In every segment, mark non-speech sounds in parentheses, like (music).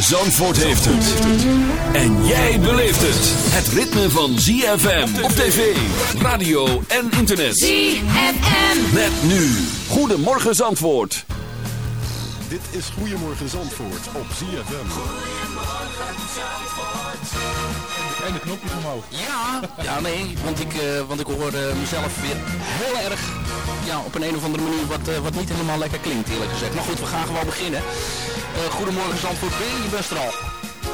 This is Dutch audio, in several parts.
Zandvoort heeft het. En jij beleeft het. Het ritme van ZFM op tv, radio en internet. ZFM. Met nu. Goedemorgen Zandvoort. Dit is Goedemorgen Zandvoort op ZFM. En de knopjes omhoog. Ja, ja nee, want ik, eh, want ik hoor eh, mezelf weer heel erg ja, op een, een of andere manier wat, eh, wat niet helemaal lekker klinkt eerlijk gezegd. Maar goed, we gaan gewoon beginnen. Goedemorgen Zandvoort, ben je best er al?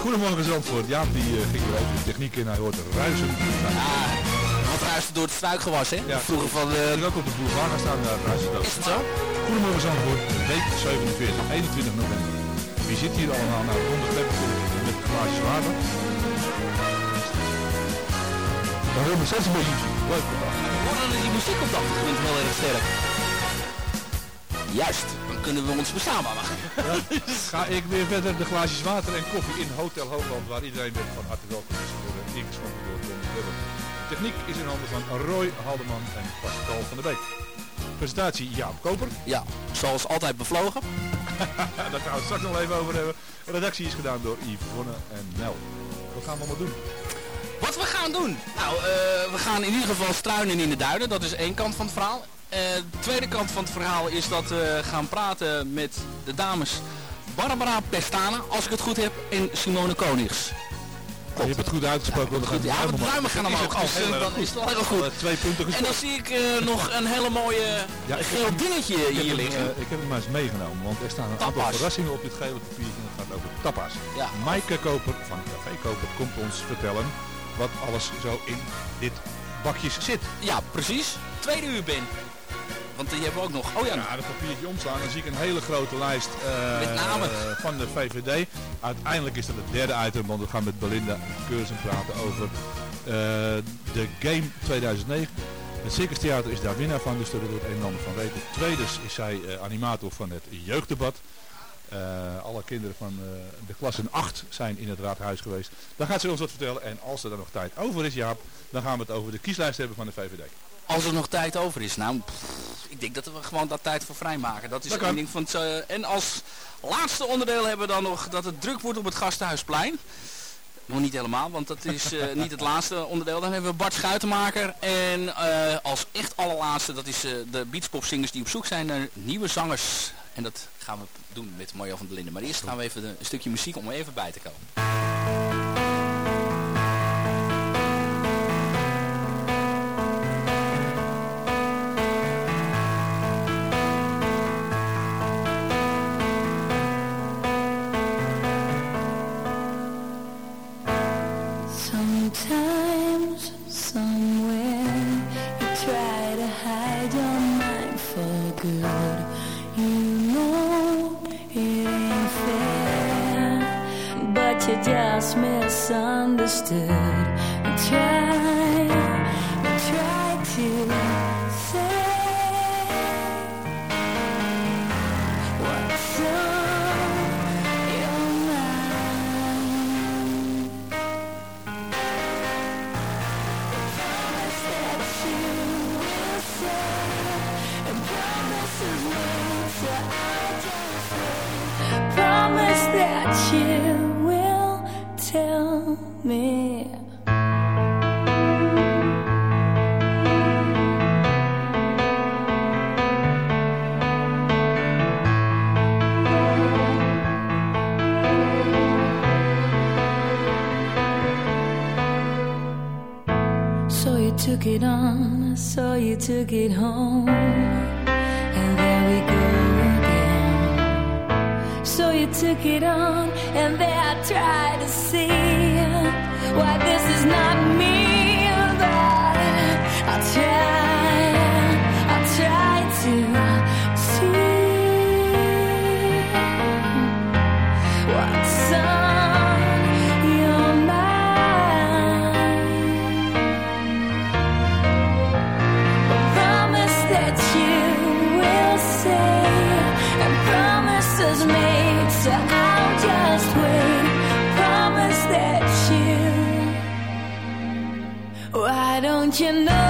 Goedemorgen Zandvoort. Jaap die ging weer even de techniek in. Hij hoort ruizen. Ah, door het struikgewas, hè? Ja. Vroeger van... ik eh ben ook op de boulevard gaan staan, daar ruist het ook. is het zo? Goedemorgen Zandvoort, week 47, 21 november. Wie zit hier allemaal? Nou, rond de met glaasjes water. We steeds een beetje Leuk. Die muziek op de achtergrond heel erg sterk? Juist, dan kunnen we ons bestaan maken. (laughs) Ga ik weer verder de glaasjes water en koffie in Hotel Hoogland, waar iedereen weer van harte welkom is ingeschonken door Webber. Techniek is in handen van Roy Haldeman en Pascal van der Beek. Presentatie Jaap Koper. (laughs) Ja, zoals altijd bevlogen. Daar gaan we het straks nog even over hebben. Redactie is gedaan door Yvonne en Nel. Wat gaan we allemaal doen? Wat we gaan doen? Nou, eh, we gaan in ieder geval struinen in de duinen. Dat is één kant van het verhaal. de tweede kant van het verhaal is dat we gaan praten met de dames Barbara Pestana, als ik het goed heb, en Simone Konings. Je hebt het goed uitgesproken. want Goed, dan ja, de het duimen gaan helemaal- omhoog, Is dus het al eh, heel dan is het wel heel goed. Eh, Twee punten En dan zie ik eh, (laughs) nog een hele mooie Ja, geel dingetje hier hem, liggen. eh, ik heb hem maar eens meegenomen, want er staan een aantal verrassingen op dit gele papiertje. En het gaat over tapas. Ja. Maaike Koper van Café Koper komt ons vertellen wat alles zo in dit bakjes zit. Ja, precies. Tweede uur ben. Want die hebben we ook nog. Oh ja, Ja, dat papiertje omslaan, dan zie ik een hele grote lijst eh, Met namen. eh, van de VVD. Uiteindelijk is dat het derde item, want we gaan met Belinda Keursen praten over eh, de Game 2009. Het Circus Theater is daar winnaar van, dus daar we het een en ander van weten. Tweede is zij eh, animator van het jeugddebat. Eh, alle kinderen van eh, de klasse 8 zijn in het raadhuis geweest. Daar gaat ze ons wat vertellen. En als er dan nog tijd over is, Jaap, dan gaan we het over de kieslijst hebben van de VVD. als er nog tijd over is. Nou, pff, ik denk dat we gewoon daar tijd voor vrijmaken. Dat is Dat één ding van het, En als laatste onderdeel hebben we dan nog dat het druk wordt op het Gasthuisplein. Nog niet helemaal, want dat is eh, niet het laatste onderdeel. Dan hebben we Bart Schuitenmaker. En als echt allerlaatste, dat is eh, de beachpopzingers die op zoek zijn naar nieuwe zangers. En dat gaan we doen met Mario van der Linden. Maar eerst gaan we even een stukje muziek om even bij te komen. Sometimes, just misunderstood. And tried home, and there we go again. So you took it on, and there I tried to see why this is not me, you know?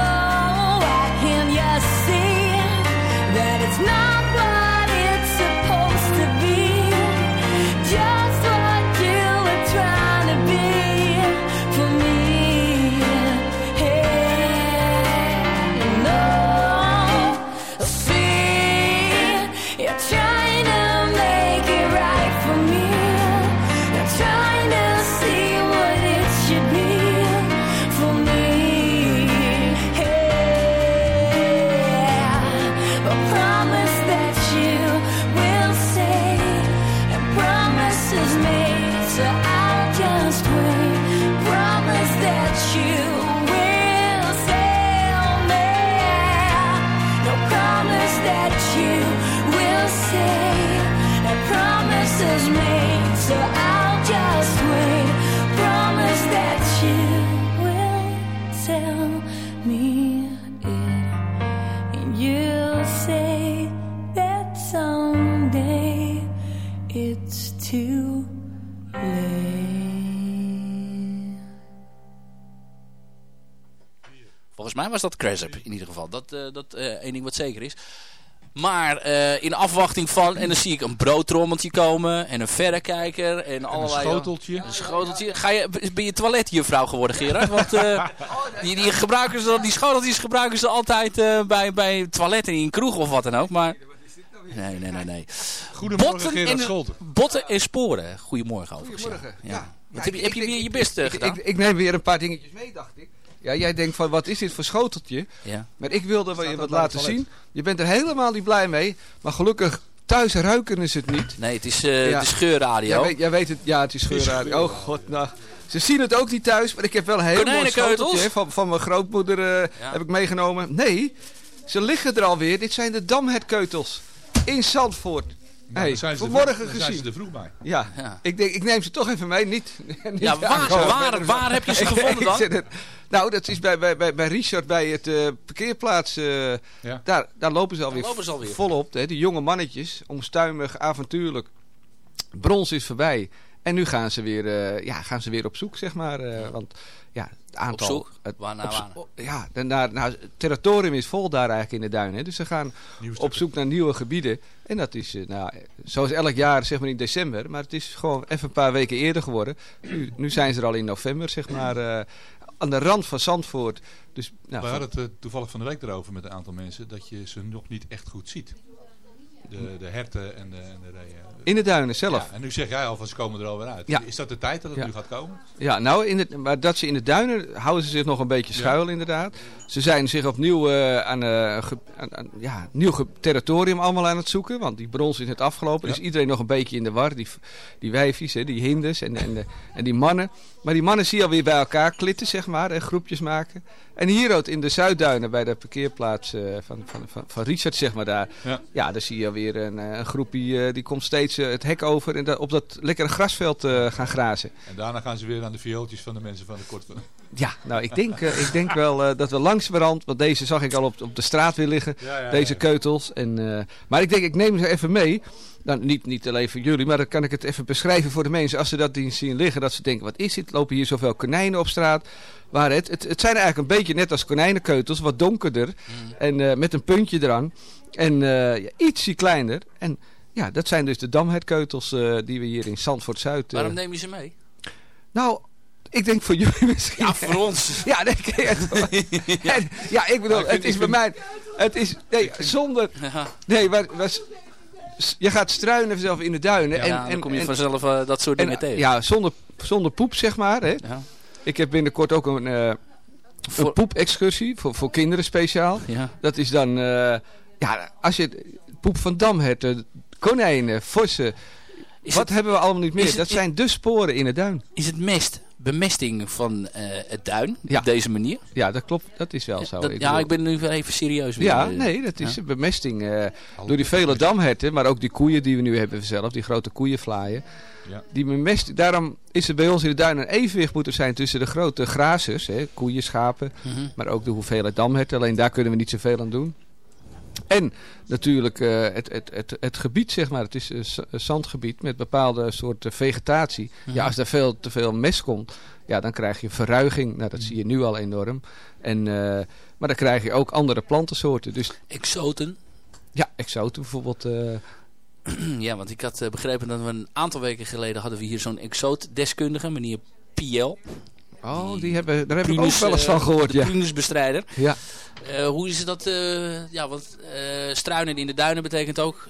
Mij was dat Cresp in ieder geval. Dat, eh dat eh, één ding wat zeker is. Maar eh, in afwachting van, en dan zie ik een broodtrommeltje komen en een verrekijker en allerlei... schoteltje. Een schoteltje. Ga je, ben je toiletjuffrouw geworden, Gerard? Want (laughs) die, die, gebruiken ze, die schoteltjes gebruiken ze altijd eh, bij, bij toiletten in kroeg of wat dan ook. Maar nee, nee, nee, nee. Goedemorgen Gerard en, Scholten. botten en sporen. Goedemorgen overigens. Goedemorgen, Ja. heb je, heb je weer je best ik, gedaan? ik, ik neem weer een paar dingetjes mee, dacht ik. Ja, jij denkt van, wat is dit voor schoteltje? ja. Maar ik wilde wel je wat het laten zien. Je bent er helemaal niet blij mee. Maar gelukkig, thuis ruiken is het niet. Nee, het is eh Ja. de scheurradio. Jij weet, jij weet het, ja, het is geurradio. Oh god, nou. Ze zien het ook niet thuis, maar ik heb wel een heel mooi schoteltje van, van mijn grootmoeder eh, Ja. heb ik meegenomen. Nee, ze liggen er alweer. Dit zijn de damherkeutels in Zandvoort. Nou, hey, zijn ze vanmorgen vroeg- dan zijn gezien. ze er vroeg bij. Ja, Ja. Ik, denk, ik neem ze toch even mee. Niet, (laughs) niet Ja, waar, waar, waar heb je ze gevonden (laughs) Ik dan? Nou, dat is bij, bij, bij, Richard bij het eh, parkeerplaats. eh, Ja. daar, daar lopen ze alweer, lopen ze alweer. volop. Hè, die jonge mannetjes, onstuimig, avontuurlijk. Brons is voorbij. En nu gaan ze weer, eh, ja, gaan ze weer op zoek, zeg maar. eh, want ja, het aantal... zoek? Het, Waar naar op waar? zo- ja, de- naar, nou, het territorium is vol daar eigenlijk in de duinen. Dus ze gaan op zoek naar nieuwe gebieden. En dat is, nou, zoals elk jaar, zeg maar in december. Maar het is gewoon even een paar weken eerder geworden. Nu, nu zijn ze er al in november, zeg maar, eh, aan de rand van Zandvoort. Dus, nou, We hadden het eh, toevallig van de week erover met een aantal mensen. Dat je ze nog niet echt goed ziet. De, de herten en de, en de reeën. in de duinen zelf. Ja, en nu zeg jij al van ze komen er alweer uit. Ja. Is dat de tijd dat het Ja. nu gaat komen? Ja, nou, in het, maar dat ze in de duinen houden ze zich nog een beetje schuil inderdaad. Ze zijn zich opnieuw eh, aan, ge- aan, aan- ja, nieuw territorium allemaal aan het zoeken. Want die brons is net afgelopen. Ja. Dus iedereen nog een beetje in de war. Die, die wijfjes, hè, die hinders en, en, de- en die mannen. Maar die mannen zie je alweer bij elkaar klitten, zeg maar. En groepjes maken. En hier ook in de Zuidduinen bij de parkeerplaats eh, van, van, van, van Richard, zeg maar daar. Ja. Ja, daar zie je alweer een, eh, een groepje. eh, die komt steeds het hek over. En op dat lekkere grasveld eh, gaan grazen. En daarna gaan ze weer aan de viooltjes van de mensen van de kort. Ja, nou ik denk, ik denk wel dat we langzamerhand, want deze zag ik al op, op de straat weer liggen, Ja, ja, deze keutels. En, maar ik denk, ik neem ze even mee. Nou, niet, niet alleen voor jullie, maar dan kan ik het even beschrijven voor de mensen. Als ze dat zien liggen, dat ze denken, wat is dit? Lopen hier zoveel konijnen op straat? Maar het, het, het zijn eigenlijk een beetje net als konijnenkeutels, wat donkerder. En eh, met een puntje eraan. En eh, ja, ietsje kleiner. En ja, dat zijn dus de damherkeutels eh, die we hier in Zandvoort Zuid... eh, Waarom neem je ze mee? nou, ik denk voor jullie (laughs) misschien. Ja, voor ons. (laughs) Ja, nee, ja. (laughs) ja, ik bedoel, Nou, ik het is bij mij, het is, nee, zonder, nee, maar, je gaat struinen zelf in de duinen. en, dan en, kom je en- vanzelf eh, dat soort dingen en, tegen. Ja, zonder, zonder poep, zeg maar. Hè. Ja. Ik heb binnenkort ook een, Voor- een poepexcursie voor, voor kinderen speciaal. Ja. Dat is dan, eh, ja, als je poep van damherten, konijnen, vossen, Is, wat het, hebben we allemaal niet meer? het- dat zijn de sporen in de duin. is het mest bemesting van eh, het duin Ja. op deze manier? Ja, dat klopt. Dat is wel zo. Dat- Ik ja, bedoel- ik ben nu even serieus. weer. Ja, Eh, nee, dat is ja. bemesting. eh, door die vele damherten, maar ook die koeien die we nu hebben zelf, die grote koeienvlaaien. Ja. Die bemest, daarom is er bij ons in de duinen een evenwicht moeten zijn tussen de grote grazers, hè, koeien, schapen, Mhm. maar ook de hoeveelheid damherten. Alleen daar kunnen we niet zoveel aan doen. En natuurlijk eh, het, het, het, het gebied, zeg maar. Het is een z- een zandgebied met bepaalde soorten vegetatie. Mhm. Ja, als er veel te veel mest komt, ja, dan krijg je verruiging. Nou, dat zie je nu al enorm. En, eh, maar dan krijg je ook andere plantensoorten. Dus Exoten. ja, exoten bijvoorbeeld. eh, (clears throat) ja, want ik had eh, begrepen dat we een aantal weken geleden hadden we hier zo'n exoot-deskundige, meneer Piel. Oh, die hebben, daar heb ik ook wel eens eh, van gehoord, De ja. prunusbestrijder. ja. Eh, hoe is dat? eh, ja, want struinen in de duinen betekent ook...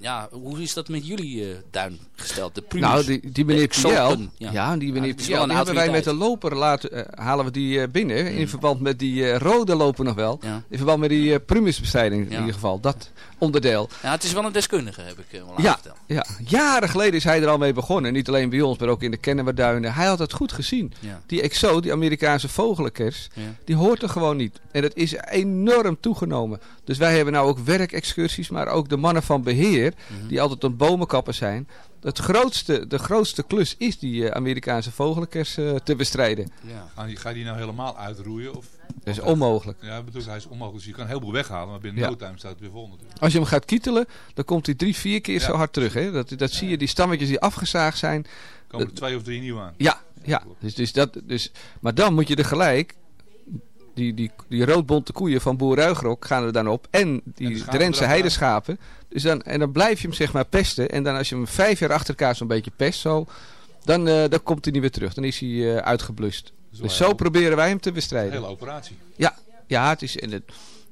Ja, hoe is dat met jullie eh, duin gesteld? De prunus. Nou, die, die meneer Piel, ja. ja. die meneer Ja, Piel, die hebben wij met de loper laten, eh, halen we die eh, binnen. In verband met die rode loper nog wel. Ja. In verband met die prumusbestrijding in ieder geval. Dat onderdeel. ja, het is wel een deskundige, heb ik wel Ja, aangesteld. ja, jaren geleden is hij er al mee begonnen. Niet alleen bij ons, maar ook in de Kennemerduinen. Hij had het goed gezien. Die exo, die Amerikaanse vogelenkers, Ja. die hoort er gewoon niet. En dat is enorm toegenomen. Dus wij hebben nou ook werkexcursies, maar ook de mannen van beheer, Mhm. die altijd het bomenkappen zijn. Het grootste, de grootste klus is die eh, Amerikaanse vogelenkers eh, te bestrijden. Ja. Ga je- Ga je die nou helemaal uitroeien? Of? Dat is onmogelijk. Ja, bedoel, hij is onmogelijk. Dus je kan een heleboel weghalen, maar binnen Ja. no time staat het weer vol natuurlijk. Als je hem gaat kietelen, dan komt hij drie, vier keer Ja. zo hard terug. Hè? Dat, dat zie je, die stammetjes die afgezaagd zijn. Er komen er twee of drie nieuwe aan. Ja, ja. Dus, dus dat, dus, maar dan moet je er gelijk die, die, die roodbonte koeien van Boer Ruigrok gaan er dan op. En die Drentse heideschapen. Dus dan, en dan blijf je hem zeg maar pesten. En dan als je hem vijf jaar achter elkaar zo'n beetje pest, zo, dan, eh, dan komt hij niet meer terug. Dan is hij eh, uitgeblust. is Dus zo heel- proberen wij hem te Een bestrijden. hele operatie. Ja, ja het, is, en het,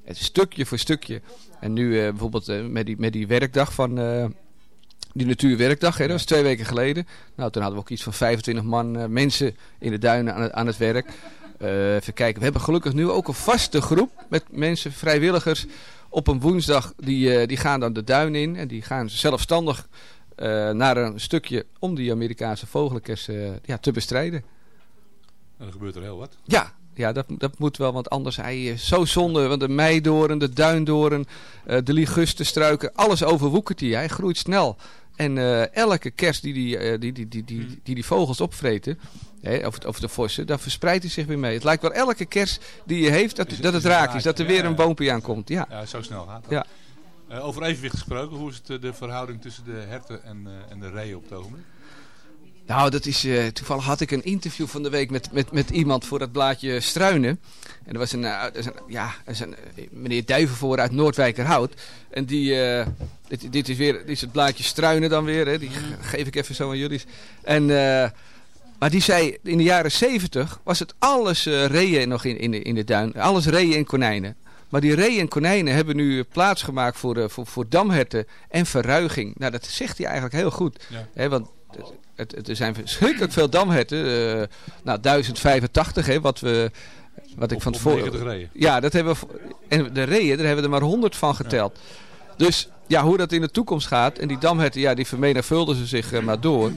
het is stukje voor stukje. En nu eh, bijvoorbeeld met, die, met die werkdag van... eh, die natuurwerkdag, hè, dat was twee weken geleden. Nou, toen hadden we ook iets van 25 man eh, mensen in de duinen aan het, aan het werk. Eh, even kijken, we hebben gelukkig nu ook een vaste groep met mensen, vrijwilligers. Op een woensdag, die, eh, die gaan dan de duin in. En die gaan zelfstandig eh, naar een stukje om die Amerikaanse vogelkers ja, te bestrijden. En dan gebeurt er heel wat. Ja, ja dat, dat moet wel, want anders hij is zo zonde. Want de meidoren, de duindoren, de ligustenstruiken, alles overwoekert hij. Hij groeit snel. En eh, elke kerst die die, eh, die, die, die, die, die, die vogels opvreten, hè, of, of de vossen, daar verspreidt hij zich weer mee. Het lijkt wel elke kerst die je heeft, dat, Is- dat het een raakt is. Dat er weer een boompje aankomt. Ja. Ja, zo snel gaat dat. Ja. Eh, over evenwicht gesproken, hoe is het, de verhouding tussen de herten en, en de reeën op het ogenblik? Nou, dat is, eh, toevallig had ik een interview van de week met, met, met iemand voor dat blaadje Struinen. En er was een, eh, er is een, ja, er is een eh, meneer Duivenvoor uit Noordwijkerhout. En die, dit, dit, is weer, dit is het blaadje Struinen dan weer, hè. die ge- geef ik even zo aan jullie. En, maar die zei, in de jaren zeventig was het alles reeën nog in, in, de, in de duin. Alles reeën en konijnen. Maar die reeën en konijnen hebben nu plaats gemaakt voor, voor, voor damherten en verruiging. Nou, dat zegt hij eigenlijk heel goed. Ja. Hè, want het, het, het- er zijn verschrikkelijk veel damherten. eh, nou, 1085, hè, wat, we, wat ik Op- van tevoren... 90 reeën. Ja, dat hebben we... En de reeën, daar hebben we er maar 100 van geteld. Dus ja, hoe dat in de toekomst gaat. En die damherten, ja, die vermenigvuldigen zich eh, maar door.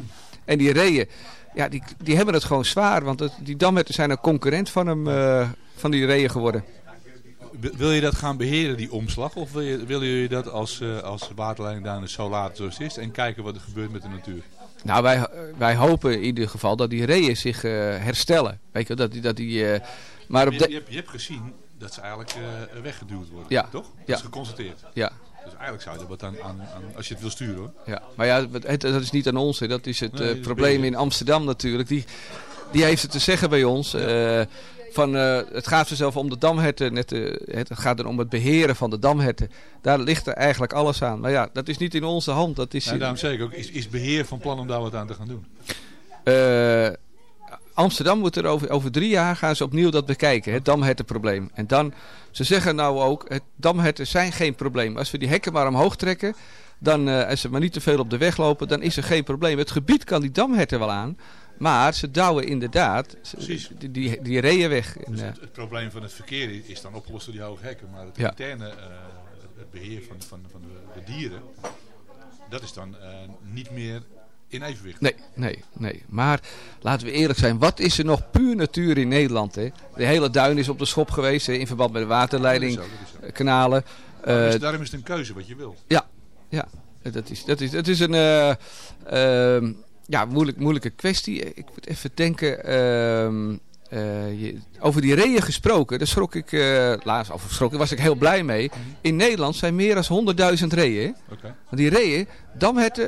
En die reeën, ja, die, die hebben het gewoon zwaar. Want het, die damherten zijn een concurrent van, hem, eh, van die reeën geworden. Wil- je dat gaan beheren, die omslag? Of wil je, wil je dat als, eh als waterleiding daar zo laten zoals het is en kijken wat er gebeurt met de natuur? Nou, wij, wij hopen in ieder geval dat die reeën zich eh, herstellen. Weet je, dat die... Dat die eh, maar op je, de... je, hebt, je hebt gezien dat ze eigenlijk eh, weggeduwd worden, Ja. toch? Dat Ja. is geconstateerd. Ja. Dus eigenlijk zou je dat wat aan, aan, aan als je het wil sturen hoor. Ja, maar ja, het, dat is niet aan ons. Hè. Dat is het Nee, probleem in Amsterdam natuurlijk. Die, die heeft het te zeggen bij ons. Van, eh, het gaat vanzelf om de damherten. Net, eh, het gaat er om het beheren van de damherten. Daar ligt er eigenlijk alles aan. Maar ja, dat is niet in onze hand. Dat is in- daarom zeg ik ook, is, is beheer van plan om daar wat aan te gaan doen? Eh, Amsterdam moet er over, over drie jaar gaan ze opnieuw dat bekijken, het damhertenprobleem. En dan, ze zeggen nou ook, het damherten zijn geen probleem. Als we die hekken maar omhoog trekken, dan, als ze maar niet te veel op de weg lopen, dan is er geen probleem. Het gebied kan die damherten wel aan, maar ze douwen inderdaad Precies. die, die, die reeën weg. Dus het, het probleem van het verkeer is- dan opgelost door die hoge hekken. Maar het Ja. interne eh, het beheer van, van, van de, de dieren, dat is dan eh, niet meer in evenwicht. Nee, nee, nee. Maar laten we eerlijk zijn, wat is er nog puur natuur in Nederland? Hè? De hele duin is op de schop geweest hè, in verband met de waterleiding, Dat is zo, dat is zo. kanalen. Daarom is, Eh, daarom is het een keuze wat je wil. Ja, ja. Dat is, dat is, dat is een eh, ehm, ja, moeilijk, moeilijke kwestie. Ik moet even denken. ehm, eh, je- over die reeën gesproken, daar schrok ik, eh, laatst, of schrok, daar was ik heel blij mee. In Nederland zijn meer dan 100.000 reeën. Want die reeën, damherten,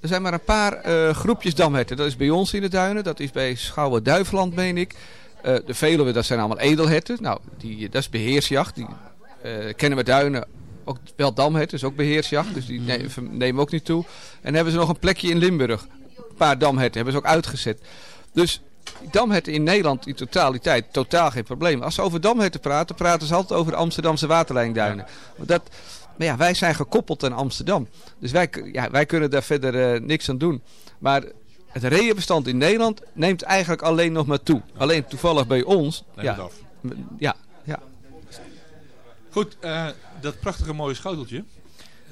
er zijn maar een paar eh, groepjes damherten. Dat is bij ons in de duinen, dat is bij Schouwen-Duiveland, meen ik. De Veluwe, dat zijn allemaal edelherten. Nou, die, dat is beheersjacht. Die kennen we duinen ook wel damherten, is ook beheersjacht. Dus die ne- nemen we ook niet toe. En hebben ze nog een plekje in Limburg. Paar damherten hebben ze ook uitgezet. Dus damherten in Nederland in totaliteit totaal geen probleem. Als ze over damherten praten, praten ze altijd over de Amsterdamse waterlijnduinen. Dat, maar ja, wij zijn gekoppeld aan Amsterdam. Dus wij, ja, wij kunnen daar verder eh, niks aan doen. Maar het reeënbestand in Nederland neemt eigenlijk alleen nog maar toe. Alleen toevallig bij ons. Neem ja, het af. ja, ja. Goed, eh, dat prachtige mooie schoteltje.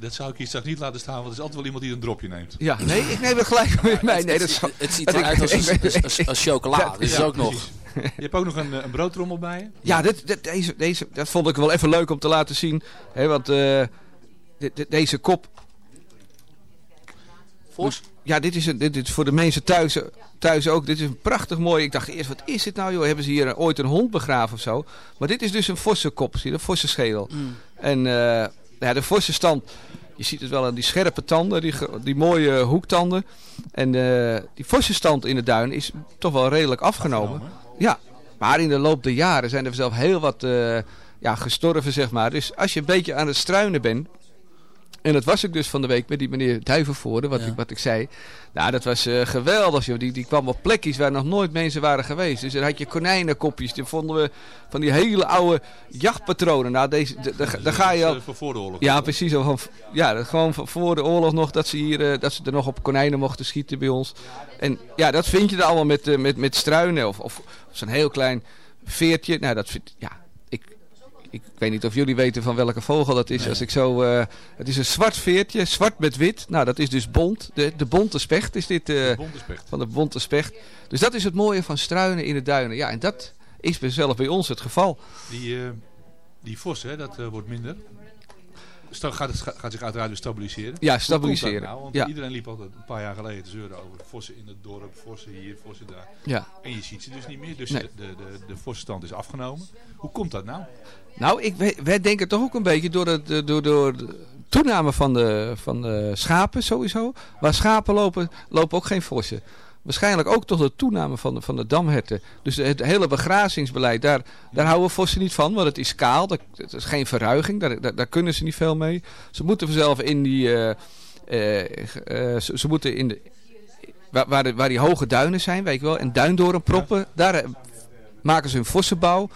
Dat zou ik hier straks niet laten staan, want er is altijd wel iemand die een dropje neemt. Ja, nee, ik neem het gelijk weer mee. Nee, dat is, Het, het ziet eruit als, als, als, als chocola. Dus ja, ook nog. precies. Je hebt ook nog een, eh, een broodtrommel bij je. Ja, dit, dit- deze, deze, dat vond ik wel even leuk om te laten zien. Hè, want eh, dit- dit- deze kop... Ja, dit is, een, dit is voor de mensen thuis, thuis ook. Dit is een prachtig mooi. Ik dacht eerst, wat is dit nou joh? Hebben ze hier ooit een hond begraven of zo? Maar dit is dus een vossenkop. Zie je, een vossenschedel. En eh, ja, de vossenstand... Je ziet het wel aan die scherpe tanden, die, die mooie hoektanden. En eh, die vossenstand in de duin is toch wel redelijk afgenomen. Afgenomen, Ja, Maar in de loop der jaren zijn er zelf heel wat eh, ja, gestorven, zeg maar. Dus als je een beetje aan het struinen bent... En dat was ik dus van de week met die meneer Duivenvoorde, wat, Ja. ik, wat ik zei. Nou, dat was eh, geweldig, joh. Die, die kwam op plekjes waar nog nooit mensen waren geweest. Dus dan had je konijnenkopjes. Die vonden we van die hele oude jachtpatronen. Nou, deze, de- de- daar ga je al... Eh, Van voor de oorlog. Ja, precies. Van, ja, dat gewoon van voor de oorlog nog dat ze hier eh, dat ze er nog op konijnen mochten schieten bij ons. En ja, dat vind je er allemaal met, met, met struinen of, of zo'n heel klein veertje. Nou, dat vind ja, ik, ik weet niet of jullie weten van welke vogel dat is. Als ik zo, eh, het is een zwart veertje, zwart met wit. Nou, dat is dus bont. De, de bonte specht is dit. eh, Bonte specht. van de bonte specht. Dus dat is het mooie van struinen in de duinen. Ja, en dat is zelf bij ons het geval. Die, eh, die vos, hè, dat wordt minder. Sta- gaat, het, gaat zich uiteraard weer stabiliseren. Ja, stabiliseren. nou? Want Ja. iedereen liep altijd een paar jaar geleden te zeuren over vossen in het dorp, vossen hier, vossen daar. Ja. En je ziet ze dus niet meer. Dus Nee. de, de, de, de vossenstand is afgenomen. Hoe komt dat nou? Nou, ik, wij, wij denken toch ook een beetje door, het, eh, door, door de toename van de, van de schapen sowieso. Waar schapen lopen, lopen ook geen vossen. Waarschijnlijk ook toch de toename van de, van de damherten. Dus het hele begrazingsbeleid, daar, daar houden vossen niet van. Want het is kaal, dat, het is geen verruiging, daar, daar, daar kunnen ze niet veel mee. Ze moeten vanzelf in die... eh, eh, ze, ze moeten in de... Waar, waar, de- waar die hoge duinen zijn, weet je wel. En duindoren proppen, daar maken ze hun vossenbouw.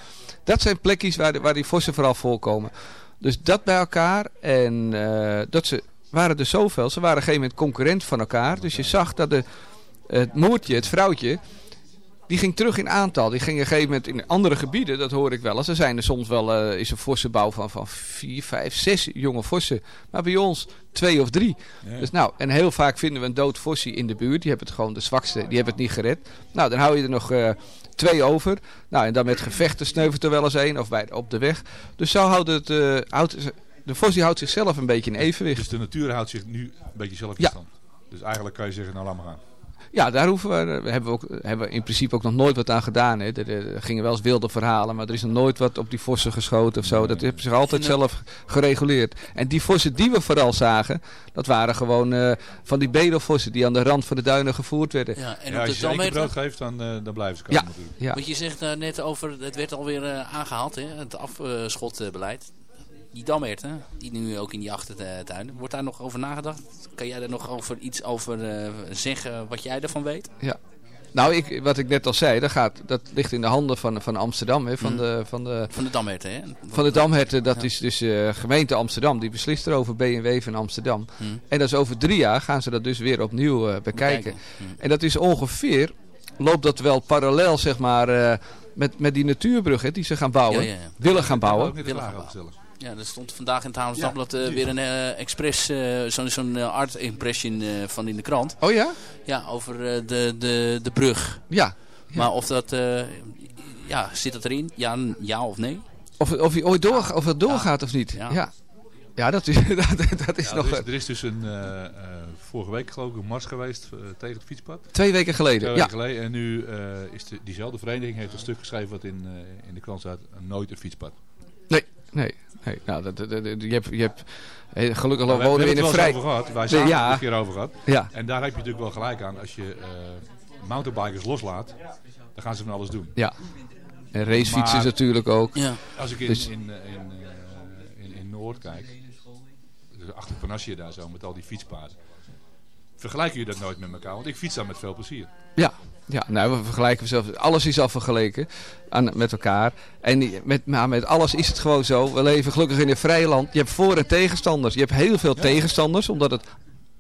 Dat zijn plekjes waar, de- waar die vossen vooral voorkomen. Dus dat bij elkaar. En eh, dat ze waren er zoveel. Ze waren op een gegeven moment concurrent van elkaar. Dus je zag dat de, het moertje, het vrouwtje, die ging terug in aantal. Die ging op een gegeven moment in andere gebieden, dat hoor ik wel eens. Er zijn er soms wel, eh, is een vossenbouw van, van vier, vijf, zes jonge vossen. Maar bij ons twee of drie. Ja. Dus nou, en heel vaak vinden we een dood vossie in de buurt. Die hebben het gewoon de zwakste, die hebben het niet gered. Nou, dan hou je er nog eh, twee over. Nou, en dan met gevechten sneuvelt er wel eens één of bij, op de weg. Dus zo houdt het, eh, houdt, de vos die houdt zichzelf een beetje in evenwicht. Dus de natuur houdt zich nu een beetje zelf in Ja. stand. Dus eigenlijk kan je zeggen, nou laat maar gaan. Ja, daar hoeven we, we hebben we ook, hebben we in principe ook nog nooit wat aan gedaan. Hè. Er, er gingen wel eens wilde verhalen, maar er is nog nooit wat op die vossen geschoten of zo. Dat hebben zich altijd eh, zelf gereguleerd. En die vossen die we vooral zagen, dat waren gewoon eh, van die bedelvossen die aan de rand van de duinen gevoerd werden. Ja, en ja, als je ze één keer brood geeft, dan, eh, dan blijven ze komen Ja. natuurlijk. Ja. wat je zegt eh, net over, het werd alweer eh, aangehaald, hè, het afschotbeleid. Die damherten, die nu ook in die achtertuin, wordt daar nog over nagedacht? Kan jij er nog over iets over eh, zeggen wat jij ervan weet? Ja. Nou, ik, wat ik net al zei, dat, gaat, dat ligt in de handen van, van Amsterdam, hè, van, Mm. de, van, de, Van de damherten, hè? van de Damherten. Dat Ja. is dus eh gemeente Amsterdam, die beslist erover, BNW van Amsterdam. Hm. En dat is over drie jaar gaan ze dat dus weer opnieuw eh, bekijken. Hm. En dat is ongeveer, loopt dat wel parallel zeg maar, eh, met, met die natuurbrug hè, die ze gaan bouwen, Ja, ja, ja. willen gaan Daar bouwen. Willen gaan stellen. Ja, er stond vandaag in het Haarlems Dagblad eh, weer een eh, expres, eh, zo'n art impression eh, van in de krant. Oh ja? Ja, over eh, de, de, de brug. Ja. Maar of dat, eh, ja, zit dat erin? Ja, ja of nee? Of, of, hij ooit door, of het doorgaat of niet. Ja. Ja. ja. dat is, (laughs) dat, dat is Ja, nog er, is, er is dus een, eh, eh, vorige week geloof ik een mars geweest tegen het fietspad. twee weken geleden. Twee Ja. weken geleden. En nu eh, is de, diezelfde vereniging heeft een stuk geschreven wat in, eh, in de krant staat. Nooit een fietspad. Nee, nee. Nou, dat, dat, dat- je hebt, je hebt eh, gelukkig we, wonen we hebben in het een vrij... over gehad. Wij Nee, zijn ja. er een keer over gehad. Ja. En daar heb je natuurlijk wel gelijk aan. Als je eh, mountainbikers loslaat, dan gaan ze van alles doen. Ja. En racefietsen Maar- natuurlijk ook. Ja. Als ik in, Dus- in, eh, in, eh, in, in Noord kijk, dus achter Panassia daar zo, met al die fietspaden. Vergelijken jullie dat nooit met elkaar? Want ik fiets daar met veel plezier. Ja, ja nou, we vergelijken zelf. Alles is al vergeleken aan, met elkaar. En met, maar met alles is het gewoon zo. We leven gelukkig in een vrij land. Je hebt voor- en tegenstanders. Je hebt heel veel tegenstanders, omdat het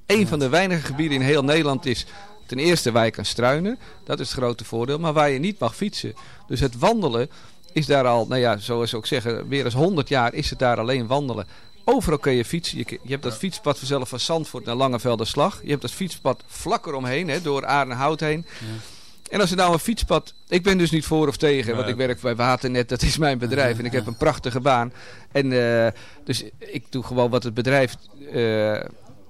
een van de weinige gebieden in heel Nederland is. Ten eerste waar je kan struinen. Dat is het grote voordeel. Maar waar je niet mag fietsen. Dus het wandelen is daar al, nou ja, zoals ze ook zeggen, meer dan 100 jaar is het daar alleen wandelen. Overal kun je fietsen. Je, je hebt dat fietspad vanzelf van Zandvoort naar Langevelderslag. Je hebt dat fietspad vlak eromheen, hè, door Aardenhout heen. En als er nou een fietspad... Ik ben dus niet voor of tegen, want ik werk bij Waternet. Dat is mijn bedrijf en ik heb een prachtige baan. En eh, dus ik doe gewoon wat het bedrijf eh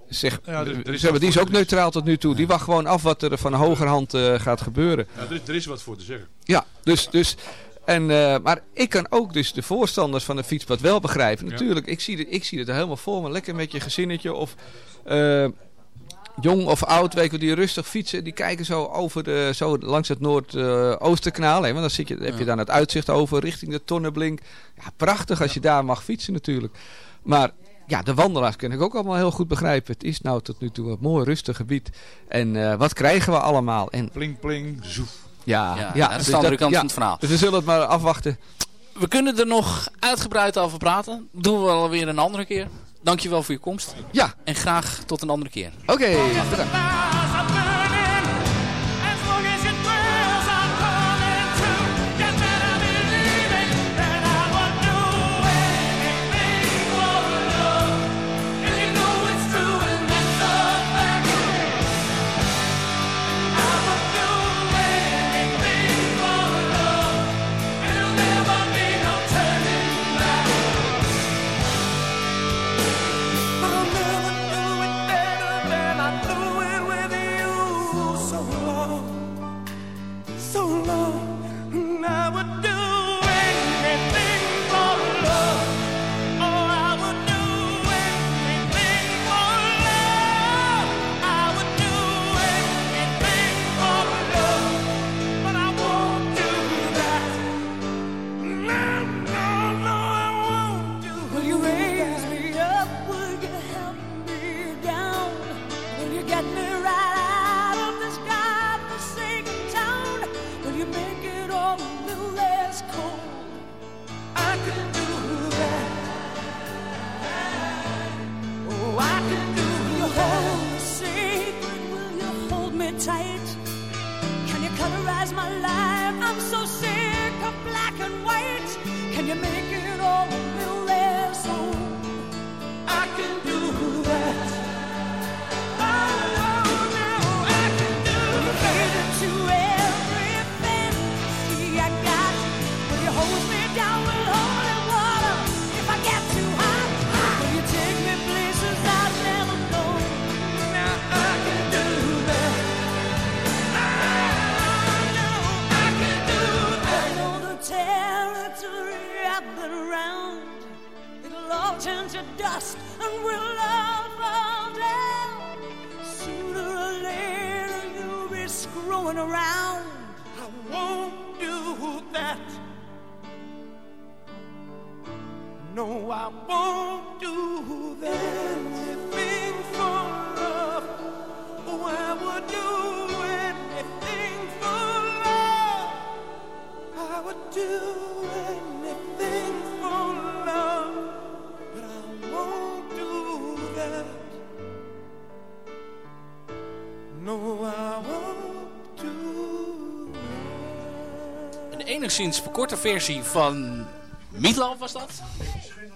zegt. Ja, er- er is Zeg maar, wat die is ook neutraal tot nu toe. Die wacht gewoon af wat er van hogerhand eh gaat gebeuren. Ja, er, is, er is wat voor te zeggen. Ja, dus... dus en, maar ik kan ook dus de voorstanders van een fietspad wel begrijpen. Natuurlijk, ik zie, het, ik zie het er helemaal voor me. Lekker met je gezinnetje of... jong of oud, weet je, die rustig fietsen, die kijken zo over de, zo langs het Noordoosterkanaal. want dan, zit je, heb je dan het uitzicht over richting de Tonneblink. Ja, prachtig als je daar mag fietsen natuurlijk. Maar ja, de wandelaars kan ik ook allemaal heel goed begrijpen. Het is nou tot nu toe een mooi rustig gebied. En eh, wat krijgen we allemaal? En, Pling, pling, zoef. ja, Ja, ja, dat is dus de andere kant ja, van het verhaal. Dus we zullen het maar afwachten. We kunnen er nog uitgebreid over praten. Doen we alweer een andere keer. Dankjewel voor je komst. Ja. En graag tot een andere keer. Oké, bedankt. Would do No, I won't do Een enigszins verkorte versie van Meatloaf was dat?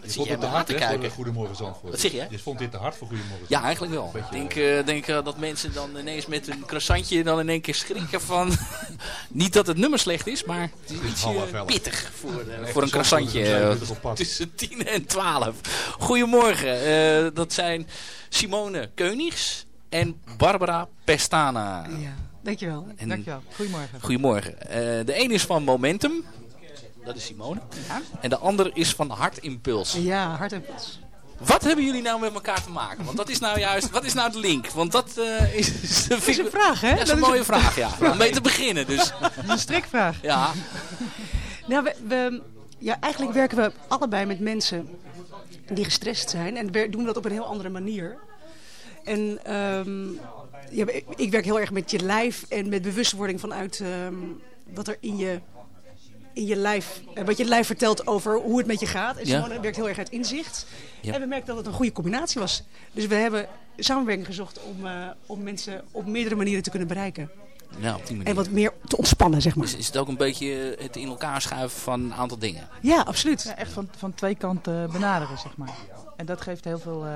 Je zie vond het te hard, te kijken. voor de Goedemorgen Zandvoort. Wat zeg je? Je vond dit te hard voor Goedemorgen Ja, eigenlijk wel. Ik denk, eh, denk eh, dat mensen dan ineens met een croissantje dan in één keer schrikken van... (laughs) Niet dat het nummer slecht is, maar het is iets half eh, pittig voor, voor een croissantje. Tussen 10 en 12. Goedemorgen. eh, dat zijn Simone Keunigs en Barbara Pestana. Ja, dankjewel. En- dankjewel. Goedemorgen. Goedemorgen. Eh, de een is van Momentum. Dat is Simone. Ja. En de ander is van Hartimpuls. Ja, hart en puls. Wat hebben jullie nou met elkaar te maken? Want dat is nou juist, wat is nou de link? Want dat eh, is, (laughs) is, Dat is een vraag, hè? Ja, dat is een mooie vraag, ja. Om mee te beginnen, dus. (laughs) Dat is een strikvraag. Ja. (laughs) Nou, we, we- ja, eigenlijk werken we allebei met mensen die gestrest zijn. En we doen dat op een heel andere manier. En ehm, ja, ik, ik werk heel erg met je lijf en met bewustwording vanuit ehm, wat er in je, in je lijf, eh, wat je lijf vertelt over hoe het met je gaat. En Ja. Simone werkt heel erg uit inzicht. Ja. En we merkten dat het een goede combinatie was. Dus we hebben samenwerking gezocht om, eh, om mensen op meerdere manieren te kunnen bereiken. Ja, op die manier. En wat meer te ontspannen, zeg maar. Dus is het ook een beetje het in elkaar schuiven van een aantal dingen? Ja, absoluut. Ja, echt van, van twee kanten benaderen, zeg maar. En dat geeft heel veel, eh,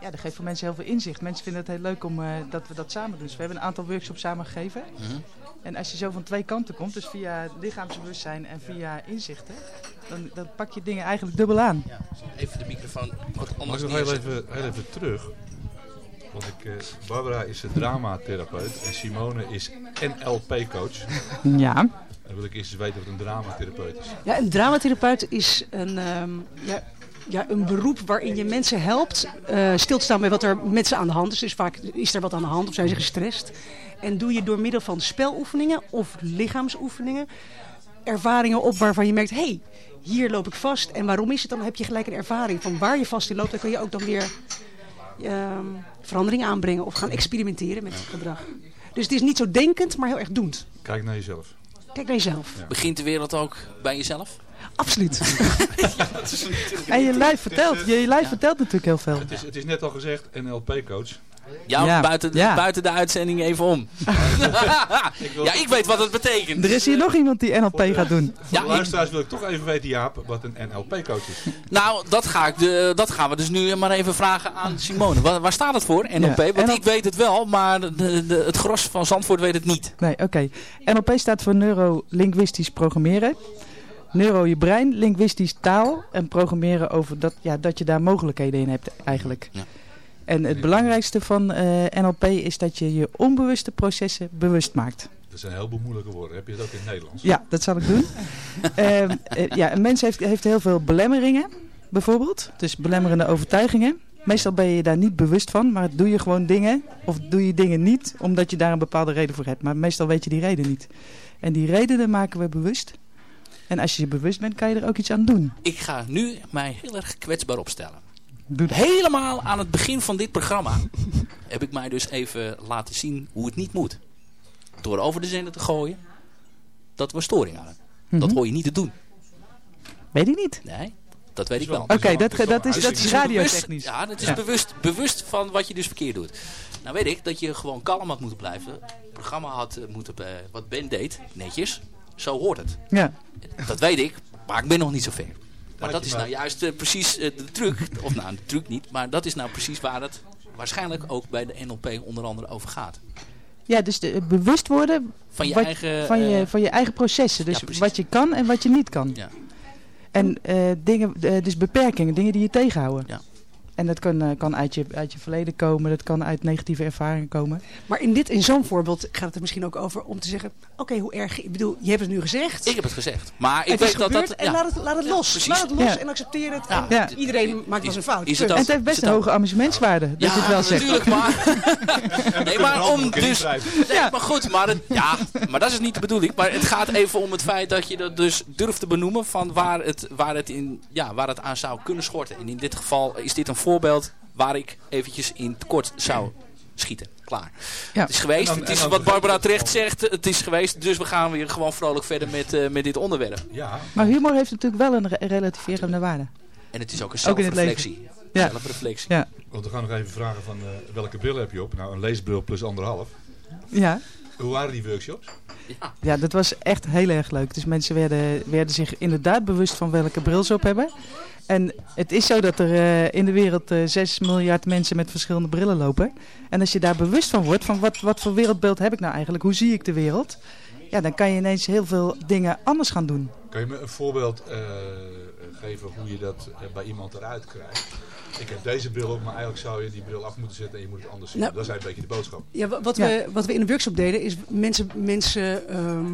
ja, dat geeft voor mensen heel veel inzicht. Mensen vinden het heel leuk om, eh, dat we dat samen doen. Dus we hebben een aantal workshops samen gegeven. Mhm. En als je zo van twee kanten komt, dus via lichaamsbewustzijn en via inzichten, dan, dan pak je dingen eigenlijk dubbel aan. Even de microfoon wat Mag anders ik nog heel even, heel even terug? Want ik, eh, Barbara is een dramatherapeut en Simone is NLP-coach. (laughs) Ja. Dan wil ik eerst eens weten wat een dramatherapeut is. Ja, een dramatherapeut is een, ehm, ja, ja, een beroep waarin je mensen helpt eh, stil te staan bij wat er met ze aan de hand is. Dus vaak is er wat aan de hand of zijn ze gestrest. En doe je door middel van speloefeningen of lichaamsoefeningen ervaringen op waarvan je merkt, hé, hey, hier loop ik vast. En waarom is het? Dan heb je gelijk een ervaring van waar je vast in loopt. Dan kun je ook dan weer ehm, verandering aanbrengen of gaan experimenteren met gedrag. Dus het is niet zo denkend, maar heel erg doend. Kijk naar jezelf. Kijk naar jezelf. Begint de wereld ook bij jezelf? Absoluut. (laughs) En je lijf vertelt, je lijf vertelt natuurlijk heel veel. Het is, het is net al gezegd, NLP-coach. Ja, Ja, Buiten, ja. buiten de uitzending even om. (laughs) ja, ik weet wat het betekent. Er is hier nog iemand die NLP gaat doen. Voor Ja, de ik- luisteraars wil ik toch even weten, Jaap, wat een NLP-coach is. Nou, dat, ga ik de, dat gaan we dus nu maar even vragen aan Simone. Waar, waar staat het voor, NLP? Ja, Want ik weet het wel, maar de, de, het gros van Zandvoort weet het niet. Nee, oké. NLP staat voor neurolinguistisch programmeren. Neuro je brein, linguistisch taal en programmeren over dat, ja, dat je daar mogelijkheden in hebt eigenlijk. Ja. En het belangrijkste van eh, NLP is dat je je onbewuste processen bewust maakt. Dat zijn heel veel moeilijke woorden. Heb je dat in het Nederlands? Ja, dat zal ik doen. (laughs) Ehm, eh, ja, een mens heeft, heeft heel veel belemmeringen, bijvoorbeeld. Dus belemmerende overtuigingen. Meestal ben je daar niet bewust van, maar doe je gewoon dingen of doe je dingen niet omdat je daar een bepaalde reden voor hebt. Maar meestal weet je die reden niet. En die redenen maken we bewust. En als je je bewust bent, kan je er ook iets aan doen. Ik ga nu mij heel erg kwetsbaar opstellen. Dat. Helemaal aan het begin van dit programma (laughs) heb ik mij dus even laten zien hoe het niet moet. Door over de zender te gooien dat we storing hadden. Dat Mhm. hoor je niet te doen. Weet ik niet. Nee, dat weet ik wel. Oké, dat, dat is, dat Dus is het bewust- radiotechnisch. Ja, het is Ja. Bewust, bewust van wat je dus verkeerd doet. Nou weet ik dat je gewoon kalm had moeten blijven. Het programma had eh, moeten, eh, wat Ben deed, netjes. Zo hoort het. Ja. Dat weet ik, maar ik ben nog niet zo ver. Maar dat is maar- nou juist eh, precies eh, de truc. (laughs) Of nou, de truc niet. Maar dat is nou precies waar het waarschijnlijk ook bij de NLP onder andere over gaat. Ja, dus de, bewust worden Van je wat- eigen, van, je, eh, van je eigen processen. Dus ja, wat je kan en wat je niet kan. Ja. En eh, dingen, dus beperkingen, dingen die je tegenhouden. Ja. En dat kan, eh, kan uit, je, uit je verleden komen, dat kan uit negatieve ervaringen komen. Maar in dit, in zo'n voorbeeld gaat het er misschien ook over om te zeggen, oké, hoe erg, ik bedoel, je hebt het nu gezegd. Ik heb het gezegd. Maar ik het weet is dat gebeurd dat... en ja. laat het, laat het los. precies. laat het los Ja. en accepteer het. Ja. En Ja. Iedereen maakt wel eens een fout. is het en het heeft best een hoge amusementswaarde, dat je het wel zegt. natuurlijk, maar... (laughs) nee, maar om dus... Nee, Ja. maar goed, maar, het, ja, maar dat is niet de bedoeling. Maar het gaat even om het feit dat je dat dus durft te benoemen van waar het, waar het, in, ja, waar het aan zou kunnen schorten. En in dit geval is dit een voorbeeld waar ik eventjes in tekort zou schieten. Klaar. Ja. Het is geweest. Dan- het is wat Barbara terecht zegt. Het is geweest. Dus we gaan weer gewoon vrolijk verder met, eh, met dit onderwerp. Ja, Maar humor heeft natuurlijk wel een re- relativerende waarde. En het is ook een Ook zelfreflectie. Ja. Zelfreflectie. Ja. want we gaan nog even vragen van eh, welke bril heb je op? Nou, een leesbril plus anderhalf. Ja. Hoe waren die workshops? ja, dat was echt heel erg leuk. Dus mensen werden, werden zich inderdaad bewust van welke bril ze op hebben. En het is zo dat er eh, in de wereld eh 6 miljard mensen met verschillende brillen lopen. En als je daar bewust van wordt, van wat, wat voor wereldbeeld heb ik nou eigenlijk? Hoe zie ik de wereld? Ja, dan kan je ineens heel veel dingen anders gaan doen. Kan je me een voorbeeld eh, geven hoe je dat eh, bij iemand eruit krijgt? Ik heb deze bril op, maar eigenlijk zou je die bril af moeten zetten en je moet het anders zien. Nou, dat is eigenlijk een beetje de boodschap. Ja, wa- wat, Ja. We, wat we in de workshop deden is mensen, mensen ehm,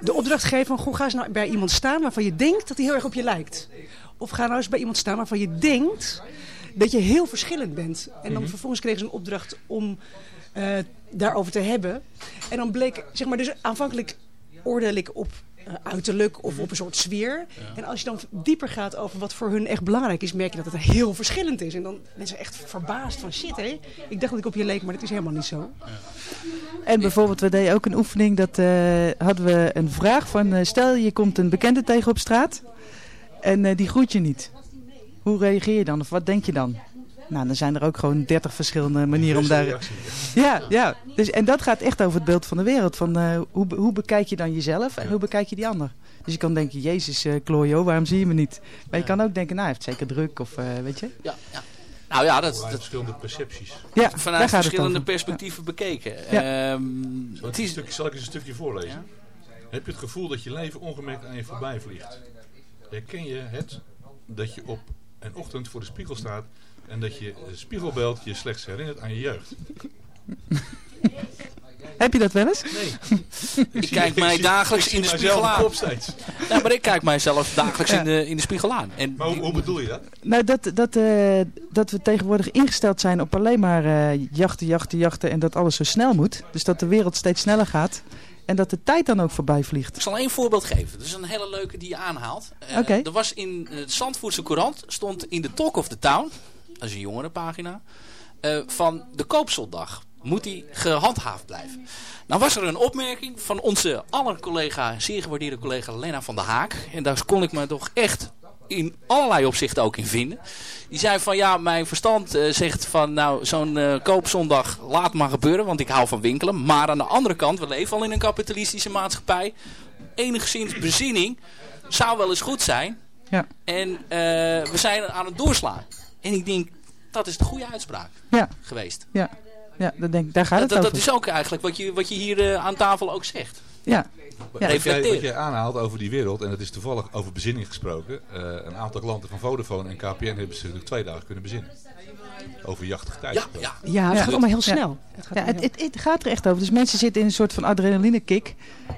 de opdracht geven van goh, ga eens nou bij iemand staan waarvan je denkt dat hij heel erg op je lijkt. Of ga nou eens bij iemand staan waarvan je denkt dat je heel verschillend bent. En dan vervolgens kregen ze een opdracht om eh, daarover te hebben. En dan bleek, zeg maar, dus aanvankelijk oordeel ik op eh, uiterlijk of op een soort sfeer. En als je dan dieper gaat over wat voor hun echt belangrijk is, merk je dat het heel verschillend is. En dan mensen echt verbaasd van shit hé, ik dacht dat ik op je leek, maar dat is helemaal niet zo. En bijvoorbeeld, we deden ook een oefening, dat eh, hadden we een vraag van, stel je komt een bekende tegen op straat en eh, die groet je niet. Hoe reageer je dan of wat denk je dan? Nou, dan zijn er ook gewoon 30 verschillende manieren om daar... reactie. Ja, ja. Dus, en dat gaat echt over het beeld van de wereld. Van, eh, hoe, hoe bekijk je dan jezelf en hoe bekijk je die ander? Dus je kan denken, jezus, eh Klojo, waarom zie je me niet? Maar je kan ook denken, nou, hij heeft zeker druk of eh, weet je. Ja, ja. Nou ja, dat, dat verschillende percepties. Ja, daar vanuit verschillende perspectieven bekeken. Ja. Ehm, Zal ik, een stukje, zal ik eens een stukje voorlezen? Heb je het gevoel dat je leven ongemerkt aan je voorbij vliegt? Herken je het dat je op een ochtend voor de spiegel staat en dat je het spiegelbeeld je slechts herinnert aan je jeugd? (laughs) Heb je dat wel eens? Nee. (laughs) ik kijk mij dagelijks in de spiegel aan. Ja, maar ik kijk mijzelf dagelijks Ja. in, de, in de spiegel aan. En Maar hoe, hoe bedoel je dat? Nou, dat, dat, eh, dat we tegenwoordig ingesteld zijn op alleen maar eh, jachten, jachten, jachten en dat alles zo snel moet. Dus dat de wereld steeds sneller gaat en dat de tijd dan ook voorbij vliegt. Ik zal één voorbeeld geven. Dat is een hele leuke die je aanhaalt. Eh, Oké. Er was in de Zandvoortse Courant, stond in de Talk of the Town, dat is een jongerenpagina, eh van de koopzondag. Moet die gehandhaafd blijven? Nou was er een opmerking van onze aller collega, zeer gewaardeerde collega Lena van der Haak. En daar kon ik me toch echt in allerlei opzichten ook in vinden. Die zei van ja, mijn verstand eh, zegt van nou zo'n eh, koopzondag laat maar gebeuren, want ik hou van winkelen. Maar aan de andere kant, we leven al in een kapitalistische maatschappij. Enigszins bezinning zou wel eens goed zijn. Ja. En eh, we zijn aan het doorslaan. En ik denk, dat is de goede uitspraak Ja. geweest. Ja, ja dat denk, ik. daar gaat het dat, over. dat is ook eigenlijk wat je, wat je hier aan tafel ook zegt. Ja. Wat, jij, wat jij aanhaalt over die wereld, en dat is toevallig over bezinning gesproken. eh, een aantal klanten van Vodafone en KPN hebben ze natuurlijk twee dagen kunnen bezinnen. Over jachtige tijd. Ja, ja. Ja, het gaat allemaal heel snel. Ja. Het gaat het, het, het gaat er echt over. Dus mensen zitten in een soort van adrenaline kick.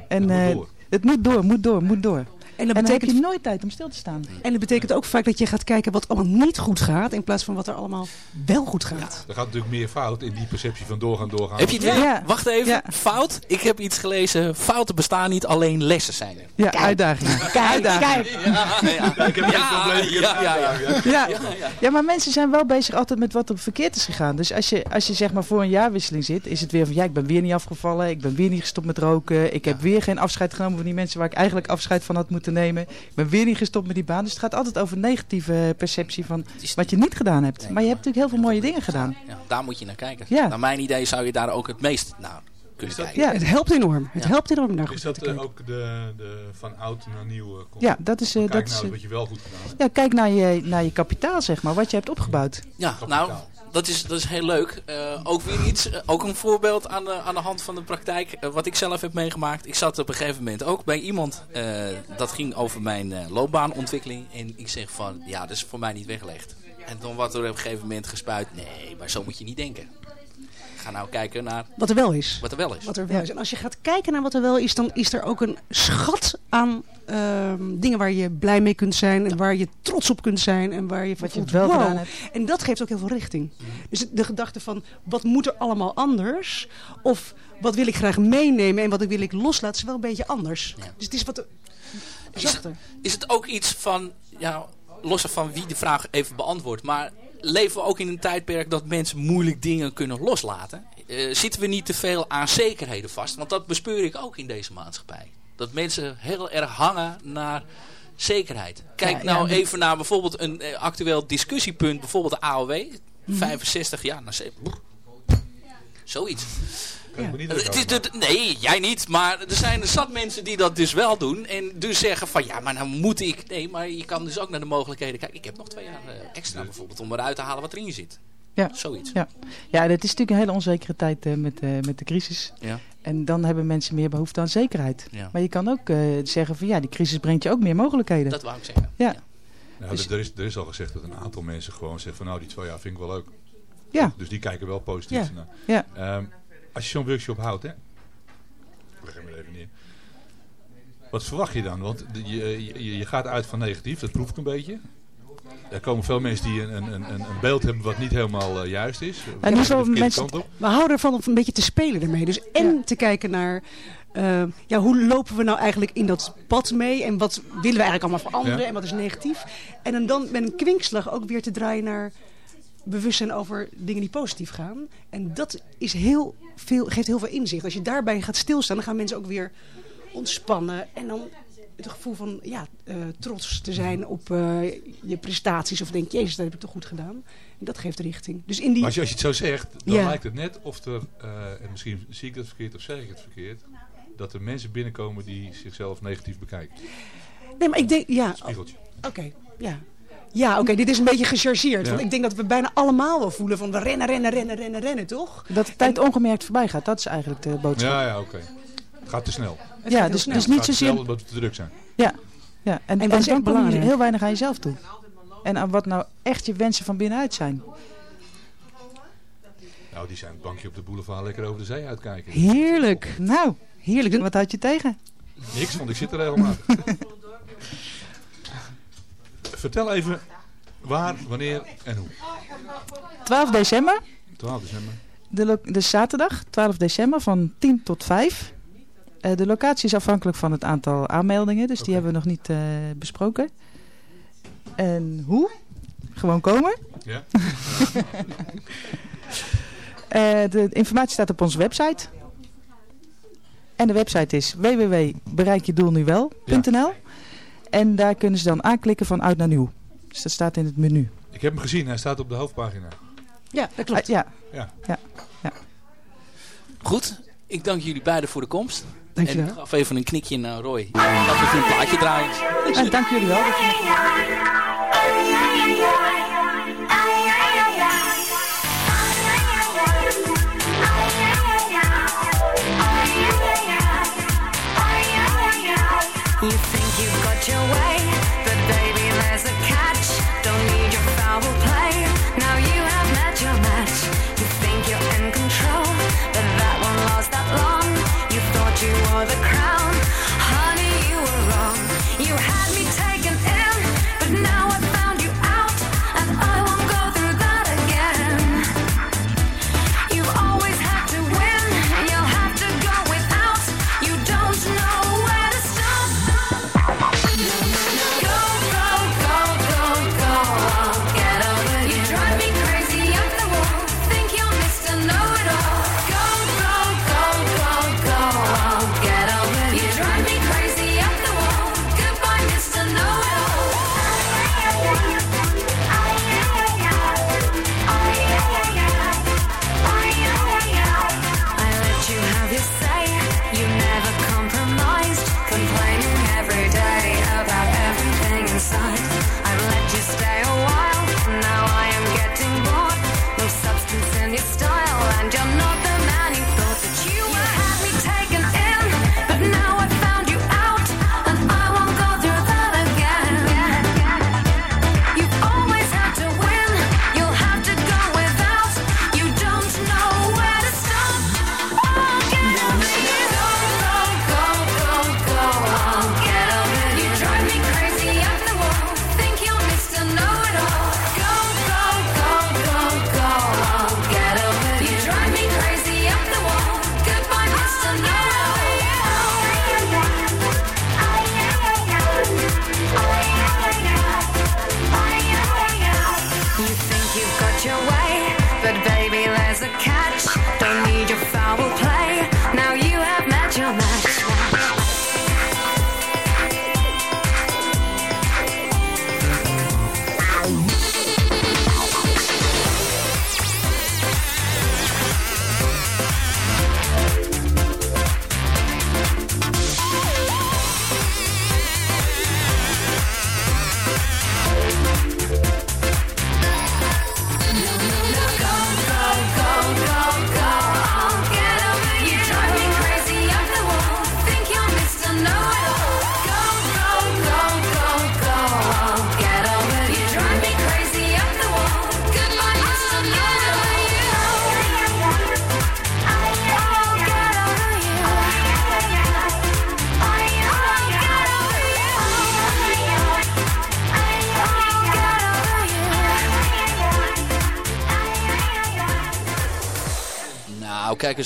En moet eh, door. het moet door, moet door, moet door. En dat En dan heb betekent, je nooit tijd om stil te staan. en dat betekent ook vaak dat je gaat kijken wat allemaal niet goed gaat, in plaats van wat er allemaal wel goed gaat. Er gaat natuurlijk meer fout in die perceptie van doorgaan, doorgaan. Heb je het weer? Ja. Wacht even. Ja. Fout. Ik heb iets gelezen. Fouten bestaan niet, alleen lessen zijn er. Ja, uitdagingen. Kijk, kijk. Ja, ja. ik heb geen probleem. Ja, ja, ja. Ja. ja, ja. ja, maar mensen zijn wel bezig altijd met wat er verkeerd is gegaan. Dus als je, als je zeg maar voor een jaarwisseling zit, is het weer van ja, ik ben weer niet afgevallen, ik ben weer niet gestopt met roken, ik heb weer geen afscheid genomen van die mensen waar ik eigenlijk afscheid van had moeten nemen, ik ben weer niet gestopt met die baan. Dus het gaat altijd over negatieve perceptie van wat je niet gedaan hebt. Maar je hebt natuurlijk heel veel mooie dingen gedaan. Ja, daar moet je naar kijken. Ja. Naar mijn idee zou je daar ook het meest naar kunnen kijken. Ja, Het helpt enorm. Het Ja. helpt enorm naar goed Is dat eh, kijken. ook de, de van oud naar nieuw eh, komt? ja dat is... eh, Kijk dat nou is eh, wat je wel goed gedaan hebt. ja, kijk naar je, naar je kapitaal, zeg maar, wat je hebt opgebouwd. Ja, nou, dat is, dat is heel leuk. Eh, ook weer iets, eh, ook een voorbeeld aan de, aan de hand van de praktijk. eh, wat ik zelf heb meegemaakt. Ik zat op een gegeven moment ook bij iemand. dat ging over mijn loopbaanontwikkeling. En ik zeg van, ja, dat is voor mij niet weggelegd. En toen wordt er op een gegeven moment gespuit. Nee, maar zo moet je niet denken. Ga nou kijken naar Wat er wel is. wat er wel is. Wat er wel is. En als je gaat kijken naar wat er wel is, dan is er ook een schat aan ehm, dingen waar je blij mee kunt zijn. En waar je trots op kunt zijn. En waar je van Wat je wel wow. gedaan hebt. En dat geeft ook heel veel richting. Dus de gedachte van, wat moet er allemaal anders? Of wat wil ik graag meenemen en wat wil ik loslaten, is wel een beetje anders. Ja. Dus het is wat Is het, zachter. is het ook iets van, ja, los van wie de vraag even beantwoordt, maar leven we ook in een tijdperk dat mensen moeilijk dingen kunnen loslaten? Eh, zitten we niet te veel aan zekerheden vast? Want dat bespeur ik ook in deze maatschappij. Dat mensen heel erg hangen naar zekerheid. Kijk Ja, nou ja, even naar bijvoorbeeld een eh, actueel discussiepunt, bijvoorbeeld de AOW. Mhm. 65 jaar naar ze- boe. Zoiets. Niet Het is de- nee, jij niet. Maar er zijn zat mensen die dat dus wel doen. En dus zeggen van ja, maar nou moet ik. Nee, maar je kan dus ook naar de mogelijkheden kijken. Ik heb nog twee jaar eh, extra bijvoorbeeld om eruit te halen wat erin zit. Ja. Zoiets. Ja, ja het is natuurlijk een hele onzekere tijd eh, met, eh, met de crisis. Ja. En dan hebben mensen meer behoefte aan zekerheid. Ja. Maar je kan ook eh, zeggen van ja, die crisis brengt je ook meer mogelijkheden. Dat wou ik zeggen. Ja. Nou, Dus- er, is, er is al gezegd dat een aantal mensen gewoon zeggen van nou die twee jaar vind ik wel leuk. Ja. Dus die kijken wel positief Ja. naar. Ja. Ehm, als je zo'n workshop houdt, hè. Ik leg hem er even neer. Wat verwacht je dan? Want je, je, je gaat uit van negatief, dat proef ik een beetje. Er komen veel mensen die een, een, een, een beeld hebben wat niet helemaal eh, juist is. Verkeerde mensen-. We houden ervan om een beetje te spelen ermee. Dus en te kijken naar eh, ja, hoe lopen we nou eigenlijk in dat pad mee en wat willen we eigenlijk allemaal veranderen Ja. en wat is negatief. En dan, dan met een kwinkslag ook weer te draaien naar bewustzijn over dingen die positief gaan. En dat is heel veel, geeft heel veel inzicht. Als je daarbij gaat stilstaan, dan gaan mensen ook weer ontspannen. En dan het gevoel van ja, eh, trots te zijn op eh, je prestaties. Of denk, jezus, dat heb ik toch goed gedaan. En dat geeft richting. Dus in die... Maar als je, als je het zo zegt, dan Ja. lijkt het net of er, eh, en misschien zie ik dat verkeerd of zeg ik het verkeerd, dat er mensen binnenkomen die zichzelf negatief bekijken. Nee, maar ik denk, ja, Spiegeltje. Oké, ja. Ja, oké, dit is een beetje gechargeerd. Ja. Want ik denk dat we bijna allemaal wel voelen van we rennen, rennen, rennen, rennen, rennen, toch? Dat de tijd ongemerkt voorbij gaat, dat is eigenlijk de boodschap. Ja, ja, oké. Het gaat te snel. Het Ja, dus, snel. dus Het niet gaat te zozeer... snel omdat we te druk zijn. Ja, ja. En, en, dat is echt dan kom je belangrijk. heel weinig aan jezelf toe. En aan wat nou echt je wensen van binnenuit zijn. Nou, die zijn het bankje op de boulevard lekker over de zee uitkijken. Heerlijk. Nou, heerlijk. Wat had je tegen? Niks, want ik zit er regelmatig. (laughs) Vertel even waar, wanneer en hoe. 12 december. 12 december. De dus zaterdag, 12 december, van 10 tot 5. Eh, de locatie is afhankelijk van het aantal aanmeldingen, dus die hebben we nog niet eh, besproken. En hoe? Gewoon komen. Ja. (laughs) Eh, de informatie staat op onze website. En de website is www.bereikjedoelnuwel.nl En daar kunnen ze dan aanklikken van oud naar nieuw. Dus dat staat in het menu. Ik heb hem gezien, hij staat op de hoofdpagina. Ja, dat klopt. Ah, ja. Ja. Ja. ja. Goed, ik dank jullie beiden voor de komst. Dankjewel. En ik gaf even een knikje naar Roy. Dat we een plaatje draaien. En dank jullie wel. for the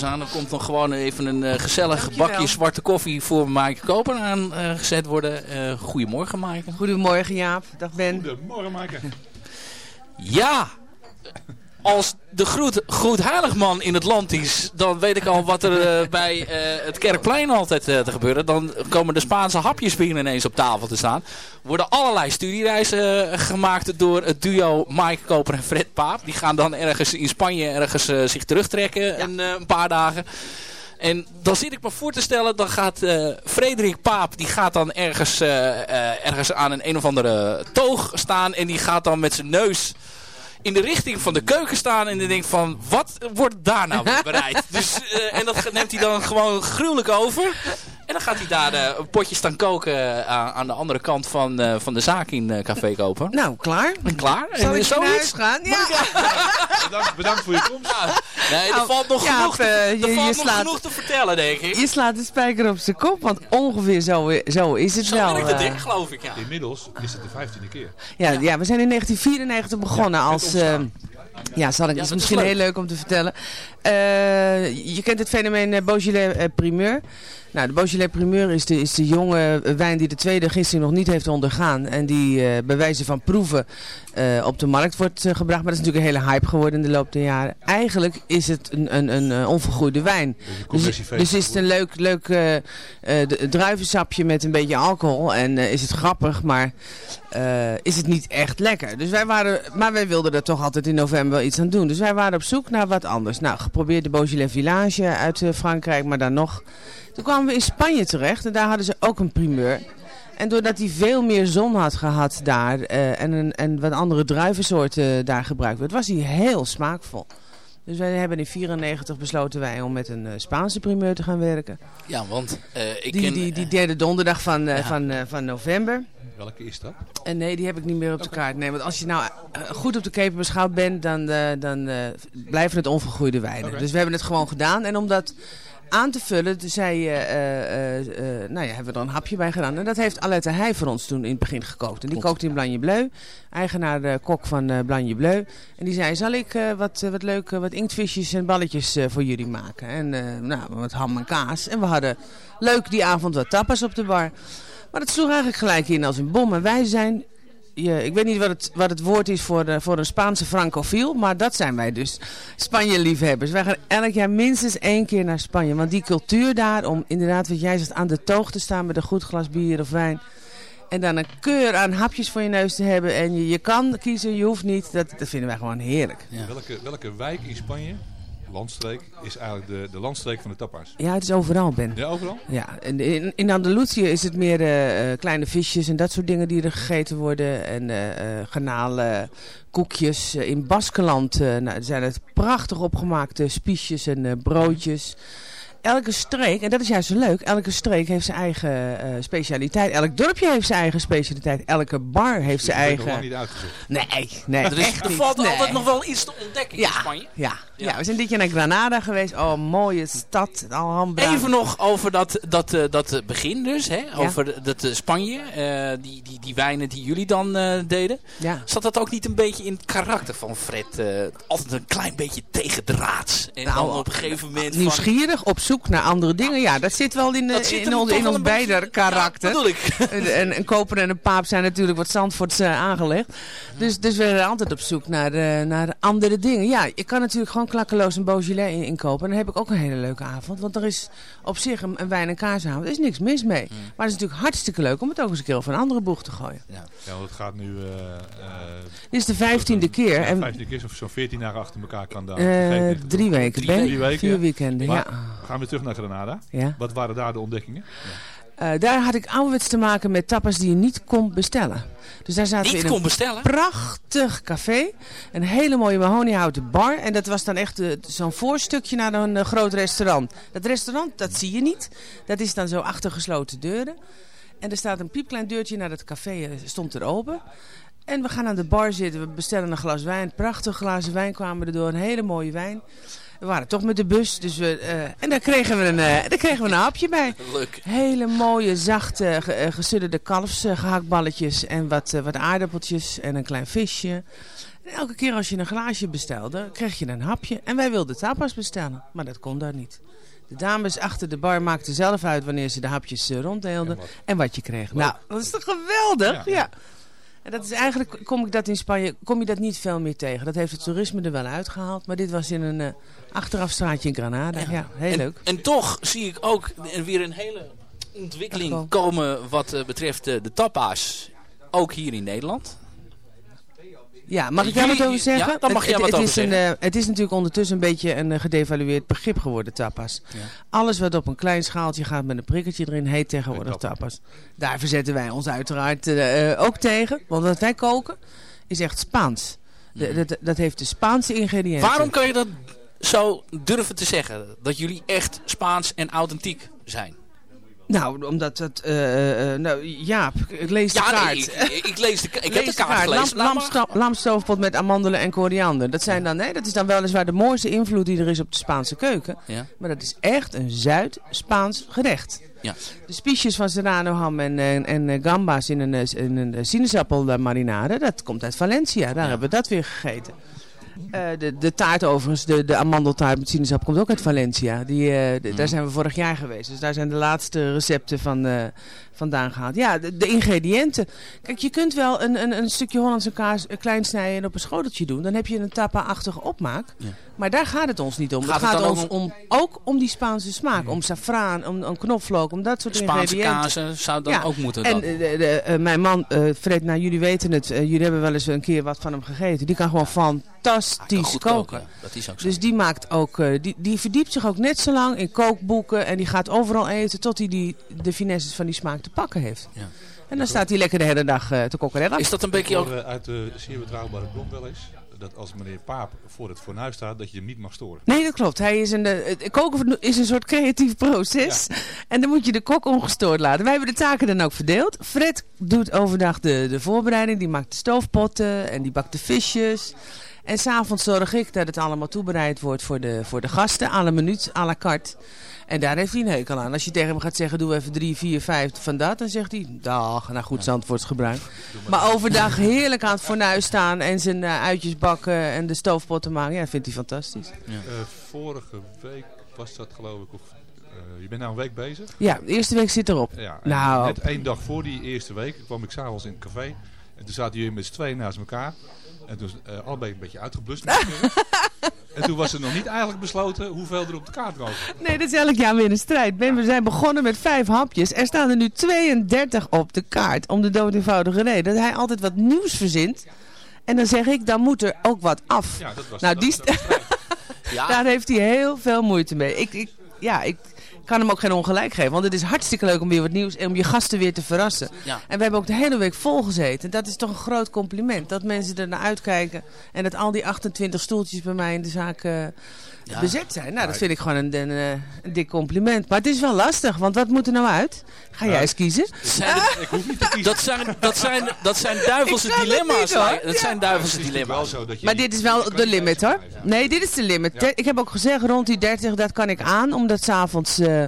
Aan. Er komt nog gewoon even een eh, gezellig Dankjewel. bakje zwarte koffie voor Maaike Koper aangezet worden. Eh, goedemorgen, Maaike. Goedemorgen Jaap, dag Ben. Goedemorgen, Maaike. Ja, als de groet, groet heiligman in het land is, dan weet ik al wat er eh, bij eh, het Kerkplein altijd eh, te gebeuren. Dan komen de Spaanse hapjes weer ineens op tafel te staan. Worden allerlei studiereizen gemaakt door het duo Mike Koper en Fred Paap. Die gaan dan ergens in Spanje ergens zich terugtrekken een, eh, een paar dagen. En dan zit ik me voor te stellen, dan gaat Frederik Paap, die gaat dan ergens, ergens aan een een of andere toog staan. En die gaat dan met zijn neus in de richting van de keuken staan. En die denkt van, wat wordt daar nou bereid? (laughs) dus, eh, en dat neemt hij dan gewoon gruwelijk over. En dan gaat hij daar eh, een potje staan koken eh, aan, aan de andere kant van, eh, van de zaak in eh, Café Koper. Nou, klaar. En klaar. Zal en ik zo huis gaan? Ja. (laughs) Bedankt, bedankt voor je komst. Nee, er Nou, valt nog, genoeg, te, je- je valt nog slaat- genoeg te vertellen, denk ik. Je slaat de spijker op zijn kop, want ongeveer zo, zo is het Zo wel. werkt het eh. ding, geloof ik, ja. Inmiddels is het de vijftiende keer. Ja, ja, we zijn in 1994 begonnen Ja, als... eh, ja, zal ik, Ja, is dat is misschien leuk. heel leuk om te vertellen. Eh, je kent het fenomeen uh, Beaujolais primeur. Nou, de Beaujolais primeur is de, is de jonge wijn die de tweede gisting nog niet heeft ondergaan. En die eh, bij wijze van proeven eh, op de markt wordt eh, gebracht. Maar dat is natuurlijk een hele hype geworden in de loop der jaren. Eigenlijk is het een, een, een onvergoede wijn. Dus, dus is het een leuk, leuk de- druivensapje met een beetje alcohol. En is het grappig, maar is het niet echt lekker. Dus wij waren, maar wij wilden er toch altijd in november wel iets aan doen. Dus wij waren op zoek naar wat anders. Nou, geprobeerd de Beaujolais Village uit Frankrijk, maar dan nog. Toen kwamen we in Spanje terecht en daar hadden ze ook een primeur. En doordat hij veel meer zon had gehad daar eh, en, een, en wat andere druivensoorten daar gebruikt werd, was hij heel smaakvol. Dus wij hebben in 94 besloten wij om met een eh, Spaanse primeur te gaan werken. Ja, want eh, ik Die, ken... die, die derde donderdag van, eh, Ja. van, eh, van november. Welke is dat? En nee, die heb ik niet meer op de kaart. Nee, want als je nou eh, goed op de keper beschouwd bent, dan, eh, dan eh, blijven het onvergroeide wijnen. Dus we hebben het gewoon gedaan. En om dat aan te vullen, toen zei, eh, eh, eh, nou ja, hebben we er een hapje bij gedaan. En dat heeft Alette Heij voor ons toen in het begin gekookt. En die Klopt. kookte in Blanje Bleu, eigenaar kok van eh Blanje Bleu. En die zei, zal ik wat, wat leuke wat inktvisjes en balletjes voor jullie maken. En nou, wat ham en kaas. En we hadden leuk die avond wat tapas op de bar. Maar het sloeg eigenlijk gelijk in als een bom. En wij zijn, je, ik weet niet wat het, wat het woord is voor, de, voor een Spaanse francofiel, maar dat zijn wij dus. Spanje-liefhebbers. Wij gaan elk jaar minstens één keer naar Spanje. Want die cultuur daar, om inderdaad wat jij zegt, aan de toog te staan met een goed glas bier of wijn. En dan een keur aan hapjes voor je neus te hebben. En je, je kan kiezen, je hoeft niet. Dat, dat vinden wij gewoon heerlijk. Welke, welke wijk in Spanje, landstreek, is eigenlijk de, de landstreek van de tapas? Ja, het is overal, Ben. Ja, overal? Ja, en in, in Andalusië is het meer eh, eh, kleine visjes en dat soort dingen die er gegeten worden. En eh, garnalen, koekjes. In Baskeland nou, zijn het prachtig opgemaakte spiesjes en broodjes. Elke streek, en dat is juist zo leuk, elke streek heeft zijn eigen eh, specialiteit. Elk dorpje heeft zijn eigen specialiteit. Elke bar heeft zijn eigen... niet uitgezocht. Nee, nee, er, is, echt er valt Nee. altijd nog wel iets te ontdekken Ja, in Spanje. Ja, ja. we zijn dit jaar naar Granada geweest. Oh, mooie stad. Alhambra. Even nog over dat, dat, eh, dat eh, begin dus, hè? over dat Spanje, eh, die, die, die wijnen die jullie dan eh, deden. Ja. Zat dat ook niet een beetje in het karakter van Fred? eh, altijd een klein beetje tegendraads. En Nou, dan op een gegeven moment van... Nieuwsgierig, op zoek naar andere dingen. Ja, dat zit wel in, de, Dat zit in, ons, in ons beider karakter. Ja, ik. (laughs) en een koper en een paap zijn natuurlijk wat Zandvoorts eh, aangelegd. Dus, dus we zijn altijd op zoek naar, eh, naar andere dingen. Ja, je kan natuurlijk gewoon klakkeloos een Beaujolais in- inkopen. En dan heb ik ook een hele leuke avond. Want er is op zich een, een wijn- en kaasavond. Er is niks mis mee. Mm. Maar het is natuurlijk hartstikke leuk om het ook eens een keer over een andere boeg te gooien. Ja. Ja, want het gaat nu... eh, eh, Dit is de vijftiende keer. Ja, vijftiende keer, of zo'n veertien dagen achter elkaar kan daar. eh, drie weken. Drie weken, Vier ja. weekenden, Maar ja. Gaan we terug naar Granada. Ja. Wat waren daar de ontdekkingen? Eh, daar had ik ouderwets te maken met tapas die je niet kon bestellen. Dus daar zaten Niet we in kon een bestellen? prachtig café. Een hele mooie mahoniehouten bar. En dat was dan echt eh, zo'n voorstukje naar een eh, groot restaurant. Dat restaurant, dat zie je niet. Dat is dan zo achter gesloten deuren. En er staat een piepklein deurtje naar het café, stond er open. En we gaan aan de bar zitten, we bestellen een glas wijn. Prachtig glazen wijn kwamen erdoor, een hele mooie wijn. We waren toch met de bus, dus we, eh, en daar kregen, we een, eh, daar kregen we een hapje bij. Leuk. Hele mooie, zachte, ge, eh, gesudderde kalfsgehaktballetjes en wat, wat aardappeltjes en een klein visje. En elke keer als je een glaasje bestelde, kreeg je een hapje. En wij wilden tapas bestellen, maar dat kon daar niet. De dames achter de bar maakten zelf uit wanneer ze de hapjes ronddeelden en wat je kreeg. Nou, dat is toch geweldig? Ja. En dat is eigenlijk, kom ik dat in Spanje, kom je dat niet veel meer tegen. Dat heeft het toerisme er wel uitgehaald, maar dit was in een eh, achterafstraatje in Granada. Ja, heel en, leuk. En toch zie ik ook weer een hele ontwikkeling komen wat eh, betreft eh, de tapa's. Ook hier in Nederland. Ja, mag ik daar wat over zeggen? ja, mag jij het, wat het over is een, zeggen. eh, het is natuurlijk ondertussen een beetje een eh, gedevalueerd begrip geworden, tapas. Alles wat op een klein schaaltje gaat met een prikkertje erin, heet tegenwoordig tapas. Daar verzetten wij ons uiteraard eh, ook tegen. Want wat wij koken, is echt Spaans. De, dat, dat heeft de Spaanse ingrediënten. Waarom kan je dat zo durven te zeggen? Dat jullie echt Spaans en authentiek zijn? Nou, omdat dat... eh, eh, nou, Jaap, ik lees de Ja, nee, kaart. ik, ik lees de, ik (laughs) heb de kaart gelezen. Lam, met amandelen en koriander. Dat, zijn dan, nee, dat is dan weliswaar de mooiste invloed die er is op de Spaanse keuken. Ja. Maar dat is echt een Zuid-Spaans gerecht. Ja. De spiesjes van serrano ham en, en, en eh, gamba's in een, eh, in een sinaasappelmarinade, dat komt uit Valencia. Daar hebben we dat weer gegeten. Eh, de, de taart overigens, de, de amandeltaart met sinaasappel komt ook uit Valencia. Die, eh, de- Daar zijn we vorig jaar geweest. Dus daar zijn de laatste recepten van, eh, vandaan gehaald. Ja, de, de ingrediënten. Kijk, je kunt wel een, een, een stukje Hollandse kaas eh, klein snijden en op een schoteltje doen. Dan heb je een tapa-achtige opmaak. Ja. Maar daar gaat het ons niet om. Gaat het het gaat dan ons ook om, ook om die Spaanse smaak. Om safraan, om, om knoflook, om dat soort Spaanse ingrediënten. kazen zou dan Ja, ook moeten. En Dan. eh, de, de, eh, mijn man, eh, Fred, nou jullie weten het. jullie hebben wel eens een keer wat van hem gegeten. Die kan gewoon fantastisch koken. koken, ja. Dat is ook zo. Dus die maakt ook, die, die verdiept zich ook net zo lang in kookboeken. En die gaat overal eten tot hij die, de finesses van die smaak te pakken heeft. Ja. En dan staat hij lekker de hele dag eh, te kokkerellen. Is dat een beetje ook... eh, uit de zeer betrouwbare bron wel eens dat als meneer Paap voor het fornuis staat, dat je hem niet mag storen. Nee, dat klopt. Hij is een, eh, het koken is een soort creatief proces. En dan moet je de kok ongestoord laten. Wij hebben de taken dan ook verdeeld. Fred doet overdag de, de voorbereiding. Die maakt de stoofpotten en die bakt de visjes. En s'avonds zorg ik dat het allemaal toebereid wordt voor de, voor de gasten. À la minuut, à la carte. En daar heeft hij een hekel aan. Als je tegen hem gaat zeggen, doe even drie, vier, vijf van dat. Dan zegt hij, dag, nou goed Zandvoorts gebruik. Maar overdag heerlijk aan het fornuis staan. En zijn eh, uitjes bakken en de stoofpotten maken. Ja, vindt hij fantastisch. Eh, vorige week was dat geloof ik, of, eh, je bent nou een week bezig. Ja, de eerste week zit erop. Ja, nou, net één dag voor die eerste week kwam ik s'avonds in het café. En toen zaten jullie met z'n tweeën naast elkaar. En toen uh, allebei een beetje uitgeblust. (laughs) en toen was er nog niet eigenlijk besloten hoeveel er op de kaart komen. Nee, dat is elk jaar weer een strijd. Ben, we zijn begonnen met vijf hapjes. Er staan er nu 32 op de kaart. Om de dood eenvoudige reden. Dat hij altijd wat nieuws verzint. En dan zeg ik, dan moet er ook wat af. Ja, dat was nou, dat, die dat was Ja. (laughs) Daar heeft hij heel veel moeite mee. Ik, ik, ja, ik kan hem ook geen ongelijk geven. Want het is hartstikke leuk om weer wat nieuws en om je gasten weer te verrassen. Ja. En we hebben ook de hele week vol gezeten. Dat is toch een groot compliment. Dat mensen er naar uitkijken. En dat al die 28 stoeltjes bij mij in de zaak eh, Ja. bezet zijn. Nou, dat vind ik gewoon een, een, eh, een dik compliment. Maar het is wel lastig. Want wat moet er nou uit? Ga jij eens kiezen? Zijn Ik hoef niet te kiezen. dat, zijn, dat, zijn, dat zijn duivelse dilemma's. niet. Dat zijn duivelse dilemma's. Zo dat Maar dit is wel de limit hoor. Nee, dit is de limit. Ik heb ook gezegd, rond die 30, dat kan ik aan. Om dat s'avonds eh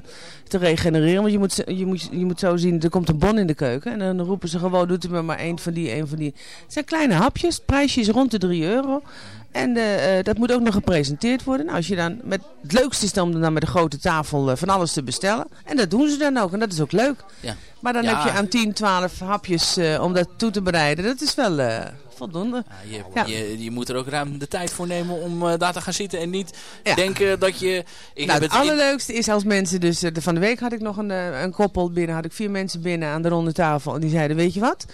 te regenereren. Want je moet, je, moet, je moet zo zien, er komt een bon in de keuken. En dan roepen ze gewoon, doet u me maar één van die, één van die. Het zijn kleine hapjes. Het prijsje is rond de 3 euro. En eh, eh, dat moet ook nog gepresenteerd worden. Nou, als je dan met, het leukste is dan om dan met de grote tafel eh, van alles te bestellen. En dat doen ze dan ook. En dat is ook leuk. Ja. Maar dan Ja. heb je aan 10, 12 hapjes om dat toe te bereiden. Dat is wel voldoende. Ja, je. Je, je moet er ook ruim de tijd voor nemen om eh, daar te gaan zitten en niet denken dat je... Ik nou, het allerleukste is als mensen dus... eh, van de week had ik nog een, eh, een koppel binnen. Had ik vier mensen binnen aan de ronde tafel. En die zeiden, weet je wat?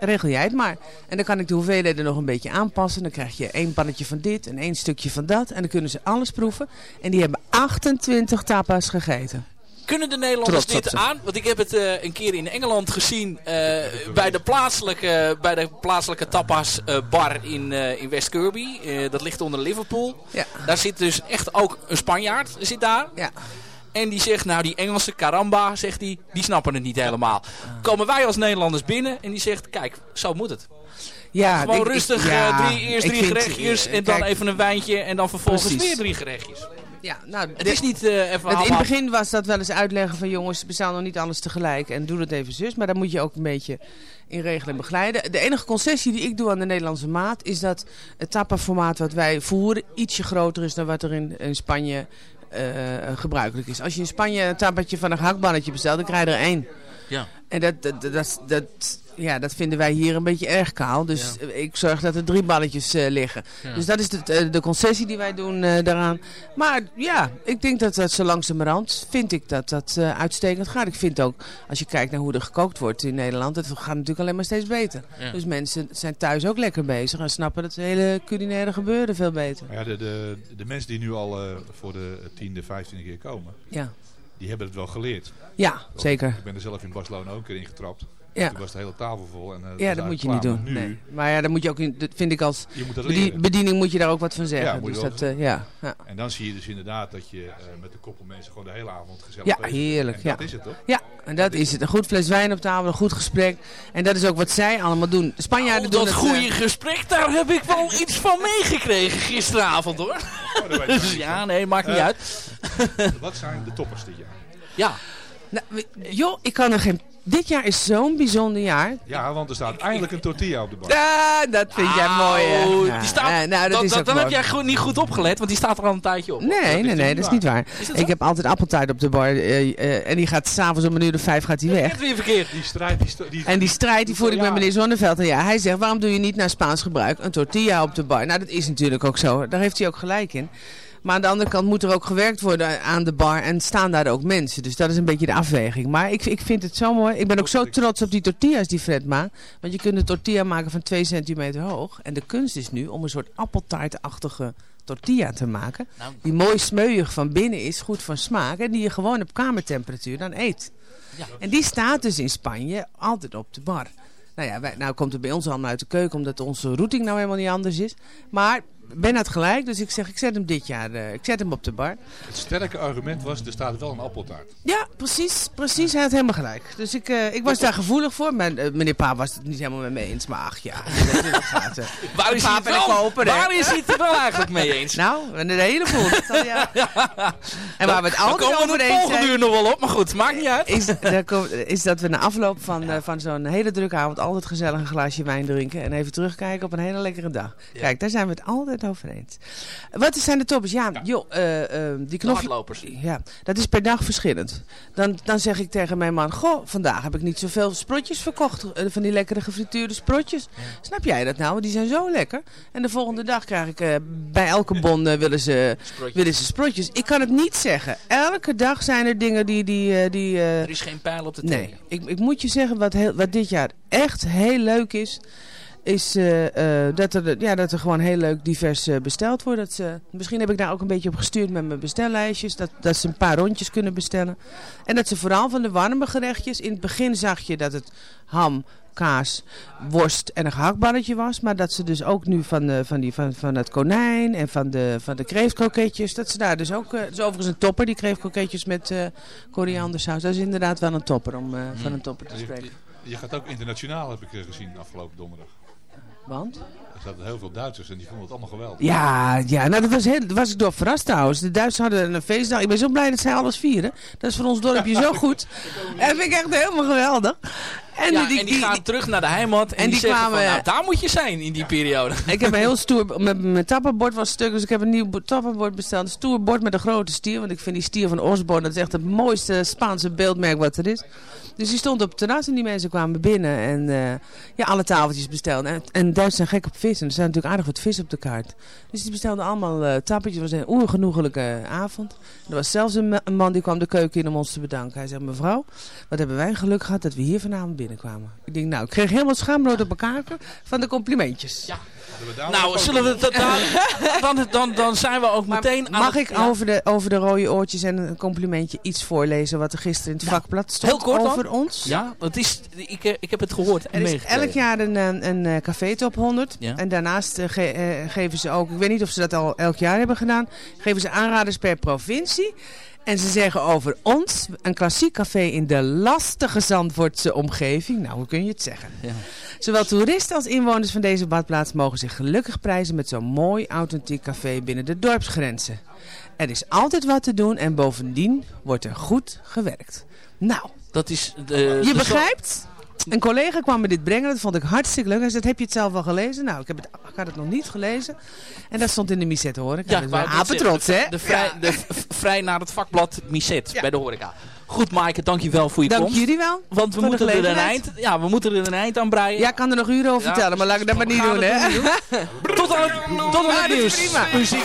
Regel jij het maar. En dan kan ik de hoeveelheden nog een beetje aanpassen. Dan krijg je één pannetje van dit en één stukje van dat. En dan kunnen ze alles proeven. En die hebben 28 tapas gegeten. Kunnen de Nederlanders Trots dit aan? Want ik heb het eh, een keer in Engeland gezien eh, bij, de plaatselijke, bij de plaatselijke tapas eh, bar in, in West Kirby. Dat ligt onder Liverpool. Ja. Daar zit dus echt ook een Spanjaard zit daar. Ja. En die zegt, nou die Engelse caramba, zegt die, die snappen het niet helemaal. Komen wij als Nederlanders binnen en die zegt, kijk, zo moet het. Ja, Gewoon ik- ik- rustig, ja, drie, eerst drie gerechtjes en dan even een wijntje en dan vervolgens Precies. weer drie gerechtjes. Ja, nou, Het is niet eh, even Het, in het begin was dat wel eens uitleggen van jongens, bestaan nog niet alles tegelijk en doe dat even zus. Maar daar moet je ook een beetje in regelen en begeleiden. De enige concessie die ik doe aan de Nederlandse maat is dat het tappa-formaat wat wij voeren ietsje groter is dan wat er in, in Spanje eh, gebruikelijk is. Als je in Spanje een tappatje van een gehaktballetje bestelt, dan krijg je er één. Ja. En dat, dat, dat, dat, dat- ja, dat vinden wij hier een beetje erg kaal. Dus ik zorg dat er drie balletjes eh, liggen. Ja. Dus dat is de, de, de concessie die wij doen eh, daaraan. Maar ja, ik denk dat dat zo langzamerhand vind ik dat dat eh, uitstekend gaat. Ik vind ook, als je kijkt naar hoe er gekookt wordt in Nederland, het gaat natuurlijk alleen maar steeds beter. Ja. Dus mensen zijn thuis ook lekker bezig en snappen het hele culinaire gebeuren veel beter. Ja, de, de, de mensen die nu al eh, voor de tiende, vijftiende keer komen, Ja, die hebben het wel geleerd. ja Want zeker. Ik ben er zelf in Barcelona ook een keer ingetrapt. Ja. Toen was de hele tafel vol. En, eh, Ja, was dat moet je niet doen. Nee. Maar ja, dan moet je ook, in- dat vind ik als dat bedien- bediening moet je daar ook wat van Ja, zeggen. dus wel dat, zeggen. eh, ja, ja. En dan zie je dus inderdaad dat je eh, met de koppel mensen gewoon de hele avond gezellig Ja, heerlijk. En ja. dat is het toch? Ja, en dat is het. Een goed fles wijn op tafel, een goed gesprek. En dat is ook wat zij allemaal doen. De Spanjaarden Oh, doen dat goede eh, gesprek, daar heb ik wel (laughs) iets van meegekregen gisteravond hoor. dus (laughs) ja, nee, maakt niet Eh, uit. (laughs) Wat zijn de toppers dit jaar? Ja. nou, joh, ik kan er geen... Dit jaar is zo'n bijzonder jaar. Ja, want er staat eindelijk een tortilla op de bar. Ah, dat vind jij mooi, hè? Ja, die staat, nou, dat dan- heb jij niet goed opgelet, want die staat er al een tijdje op. Nee, nee, nee, dat is niet waar. Is dat Ik zo? heb altijd appeltaart op de bar. eh, eh, en die gaat s'avonds om een uur of vijf gaat die weg. Weer verkeerd. Die strijd, die, die, En die strijd die voer ik met meneer Zonneveld. En ja, hij zegt, waarom doe je niet naar Spaans gebruik een tortilla op de bar? Nou, dat is natuurlijk ook zo. Daar heeft hij ook gelijk in. Maar aan de andere kant moet er ook gewerkt worden aan de bar. En staan daar ook mensen. Dus dat is een beetje de afweging. Maar ik, ik vind het zo mooi. Ik ben ook zo trots op die tortillas die Fred maakt. Want je kunt een tortilla maken van 2 centimeter hoog. En de kunst is nu om een soort appeltaartachtige tortilla te maken. Nou. Die mooi smeuig van binnen is, goed van smaak. En die je gewoon op kamertemperatuur dan eet. Ja. En die staat dus in Spanje altijd op de bar. Nou ja, wij, nou komt het bij ons allemaal uit de keuken, omdat onze routing nou helemaal niet anders is. Maar Ben had gelijk, dus ik zeg, ik zet hem dit jaar, eh, ik zet hem op de bar. Het sterke argument was, er staat wel een appeltaart. Ja, precies, precies, hij had helemaal gelijk. Dus ik, eh, ik was daar gevoelig voor, maar eh, meneer Pa was het niet helemaal met me eens. Maar ach ja, gaat. (laughs) Waar is, hij Paap het en ik wel, kopen, hè. waar is hij het er wel eigenlijk mee eens? Nou, een heleboel. Dat ja. (laughs) En waar we het Dan altijd komen we over het eens volgende zijn... uur nog wel op, maar goed, maakt niet uit. Is, daar komt- is dat we na afloop van, eh, van zo'n hele drukke avond altijd gezellig een glaasje wijn drinken. En even terugkijken op een hele lekkere dag. Kijk, daar zijn we het altijd over eens. Wat zijn de toppers? Ja, joh, eh, eh, die hardlopers. Ja, dat is per dag verschillend. Dan, dan zeg ik tegen mijn man, goh, vandaag heb ik niet zoveel sprotjes verkocht. eh, van die lekkere gefrituurde sprotjes. Snap jij dat nou? Die zijn zo lekker. En de volgende dag krijg ik eh, bij elke bon willen, ze, Sprotjes. willen ze sprotjes. Ik kan het niet zeggen. Elke dag zijn er dingen die... die, die Er is geen pijl op de Nee, thee. ik, ik moet je zeggen, wat, heel, wat dit jaar echt heel leuk is, is eh, eh, dat, er, ja, dat er gewoon heel leuk divers eh, besteld wordt. Dat ze, misschien heb ik daar ook een beetje op gestuurd met mijn bestellijstjes, dat, dat ze een paar rondjes kunnen bestellen. En dat ze vooral van de warme gerechtjes, in het begin zag je dat het ham, kaas, worst en een gehaktballetje was. Maar dat ze dus ook nu van, de, van, die, van, van het konijn en van de, van de kreeftkroketjes, dat ze daar dus ook... Het is overigens een topper, die kreeftkroketjes met koriandersaus. Dat is inderdaad wel een topper om van een topper te spreken. je gaat ook internationaal, heb ik gezien afgelopen donderdag. Want? Er zaten heel veel Duitsers en die vonden het allemaal geweldig. Ja, ja nou dat was, heel, was ik door verrast trouwens. De Duitsers hadden een feestdag. Ik ben zo blij dat zij alles vieren. Dat is voor ons dorpje zo goed. En dat vind ik echt helemaal geweldig. En, ja, die, en die, gaan terug naar de heimat en, en die, kwamen- van, nou, daar moet je zijn in die periode. (laughs) Ik heb een heel stoer, mijn, mijn tappenbord was stuk, dus ik heb een nieuw bo- tappenbord besteld. Een stoer bord met een grote stier, want ik vind die stier van Osborne, dat is echt het mooiste Spaanse beeldmerk wat er is. Dus die stond op het terras en die mensen kwamen binnen en eh, ja, alle tafeltjes bestelden. En, en Duitsers zijn gek op vis en er staat natuurlijk aardig wat vis op de kaart. Dus die bestelden allemaal eh tappetjes, het was een oergenoegelijke avond. Er was zelfs een, ma- een man die kwam de keuken in om ons te bedanken. Hij zegt, mevrouw, wat hebben wij geluk gehad dat we hier vanavond binnenkwamen. Ik denk, nou, ik kreeg helemaal schaamrood op kaken van de complimentjes. Ja. Nou, zullen we dat dan, dan, dan, dan zijn we ook meteen aan Mag het- ik ja. over, de, over de rode oortjes en een complimentje iets voorlezen wat er gisteren in het vakblad stond Heel kort dan. over ons? Ja, het is, ik, eh, ik heb het gehoord en Er is elk jaar een, een, een eh, café top 100. Ja. En daarnaast eh, ge- eh, geven ze ook, ik weet niet of ze dat al elk jaar hebben gedaan, geven ze aanraders per provincie. En ze zeggen over ons, een klassiek café in de lastige Zandvoortse omgeving. Nou, hoe kun je het zeggen? Ja. Zowel toeristen als inwoners van deze badplaats mogen zich gelukkig prijzen met zo'n mooi authentiek café binnen de dorpsgrenzen. Er is altijd wat te doen en bovendien wordt er goed gewerkt. Nou, Dat is de, je de- begrijpt? Een collega kwam me dit brengen, dat vond ik hartstikke leuk. Hij zei, heb je het zelf al gelezen? Nou, ik, heb het, ik had het nog niet gelezen. En dat stond in de Misette horeca. Ja, ik trots, hè? De, vrij, de vrij naar het vakblad Miset bij de horeca. Goed, Maaike, dankjewel voor je Dank komst. jullie wel. Want we moeten, er een eind, ja, we moeten er een eind aan breien. Ja, ik kan er nog uren over Ja, vertellen, maar laat ik dat maar niet doen, hè? (laughs) Tot aan het, tot aan het nieuws. prima. Muziek.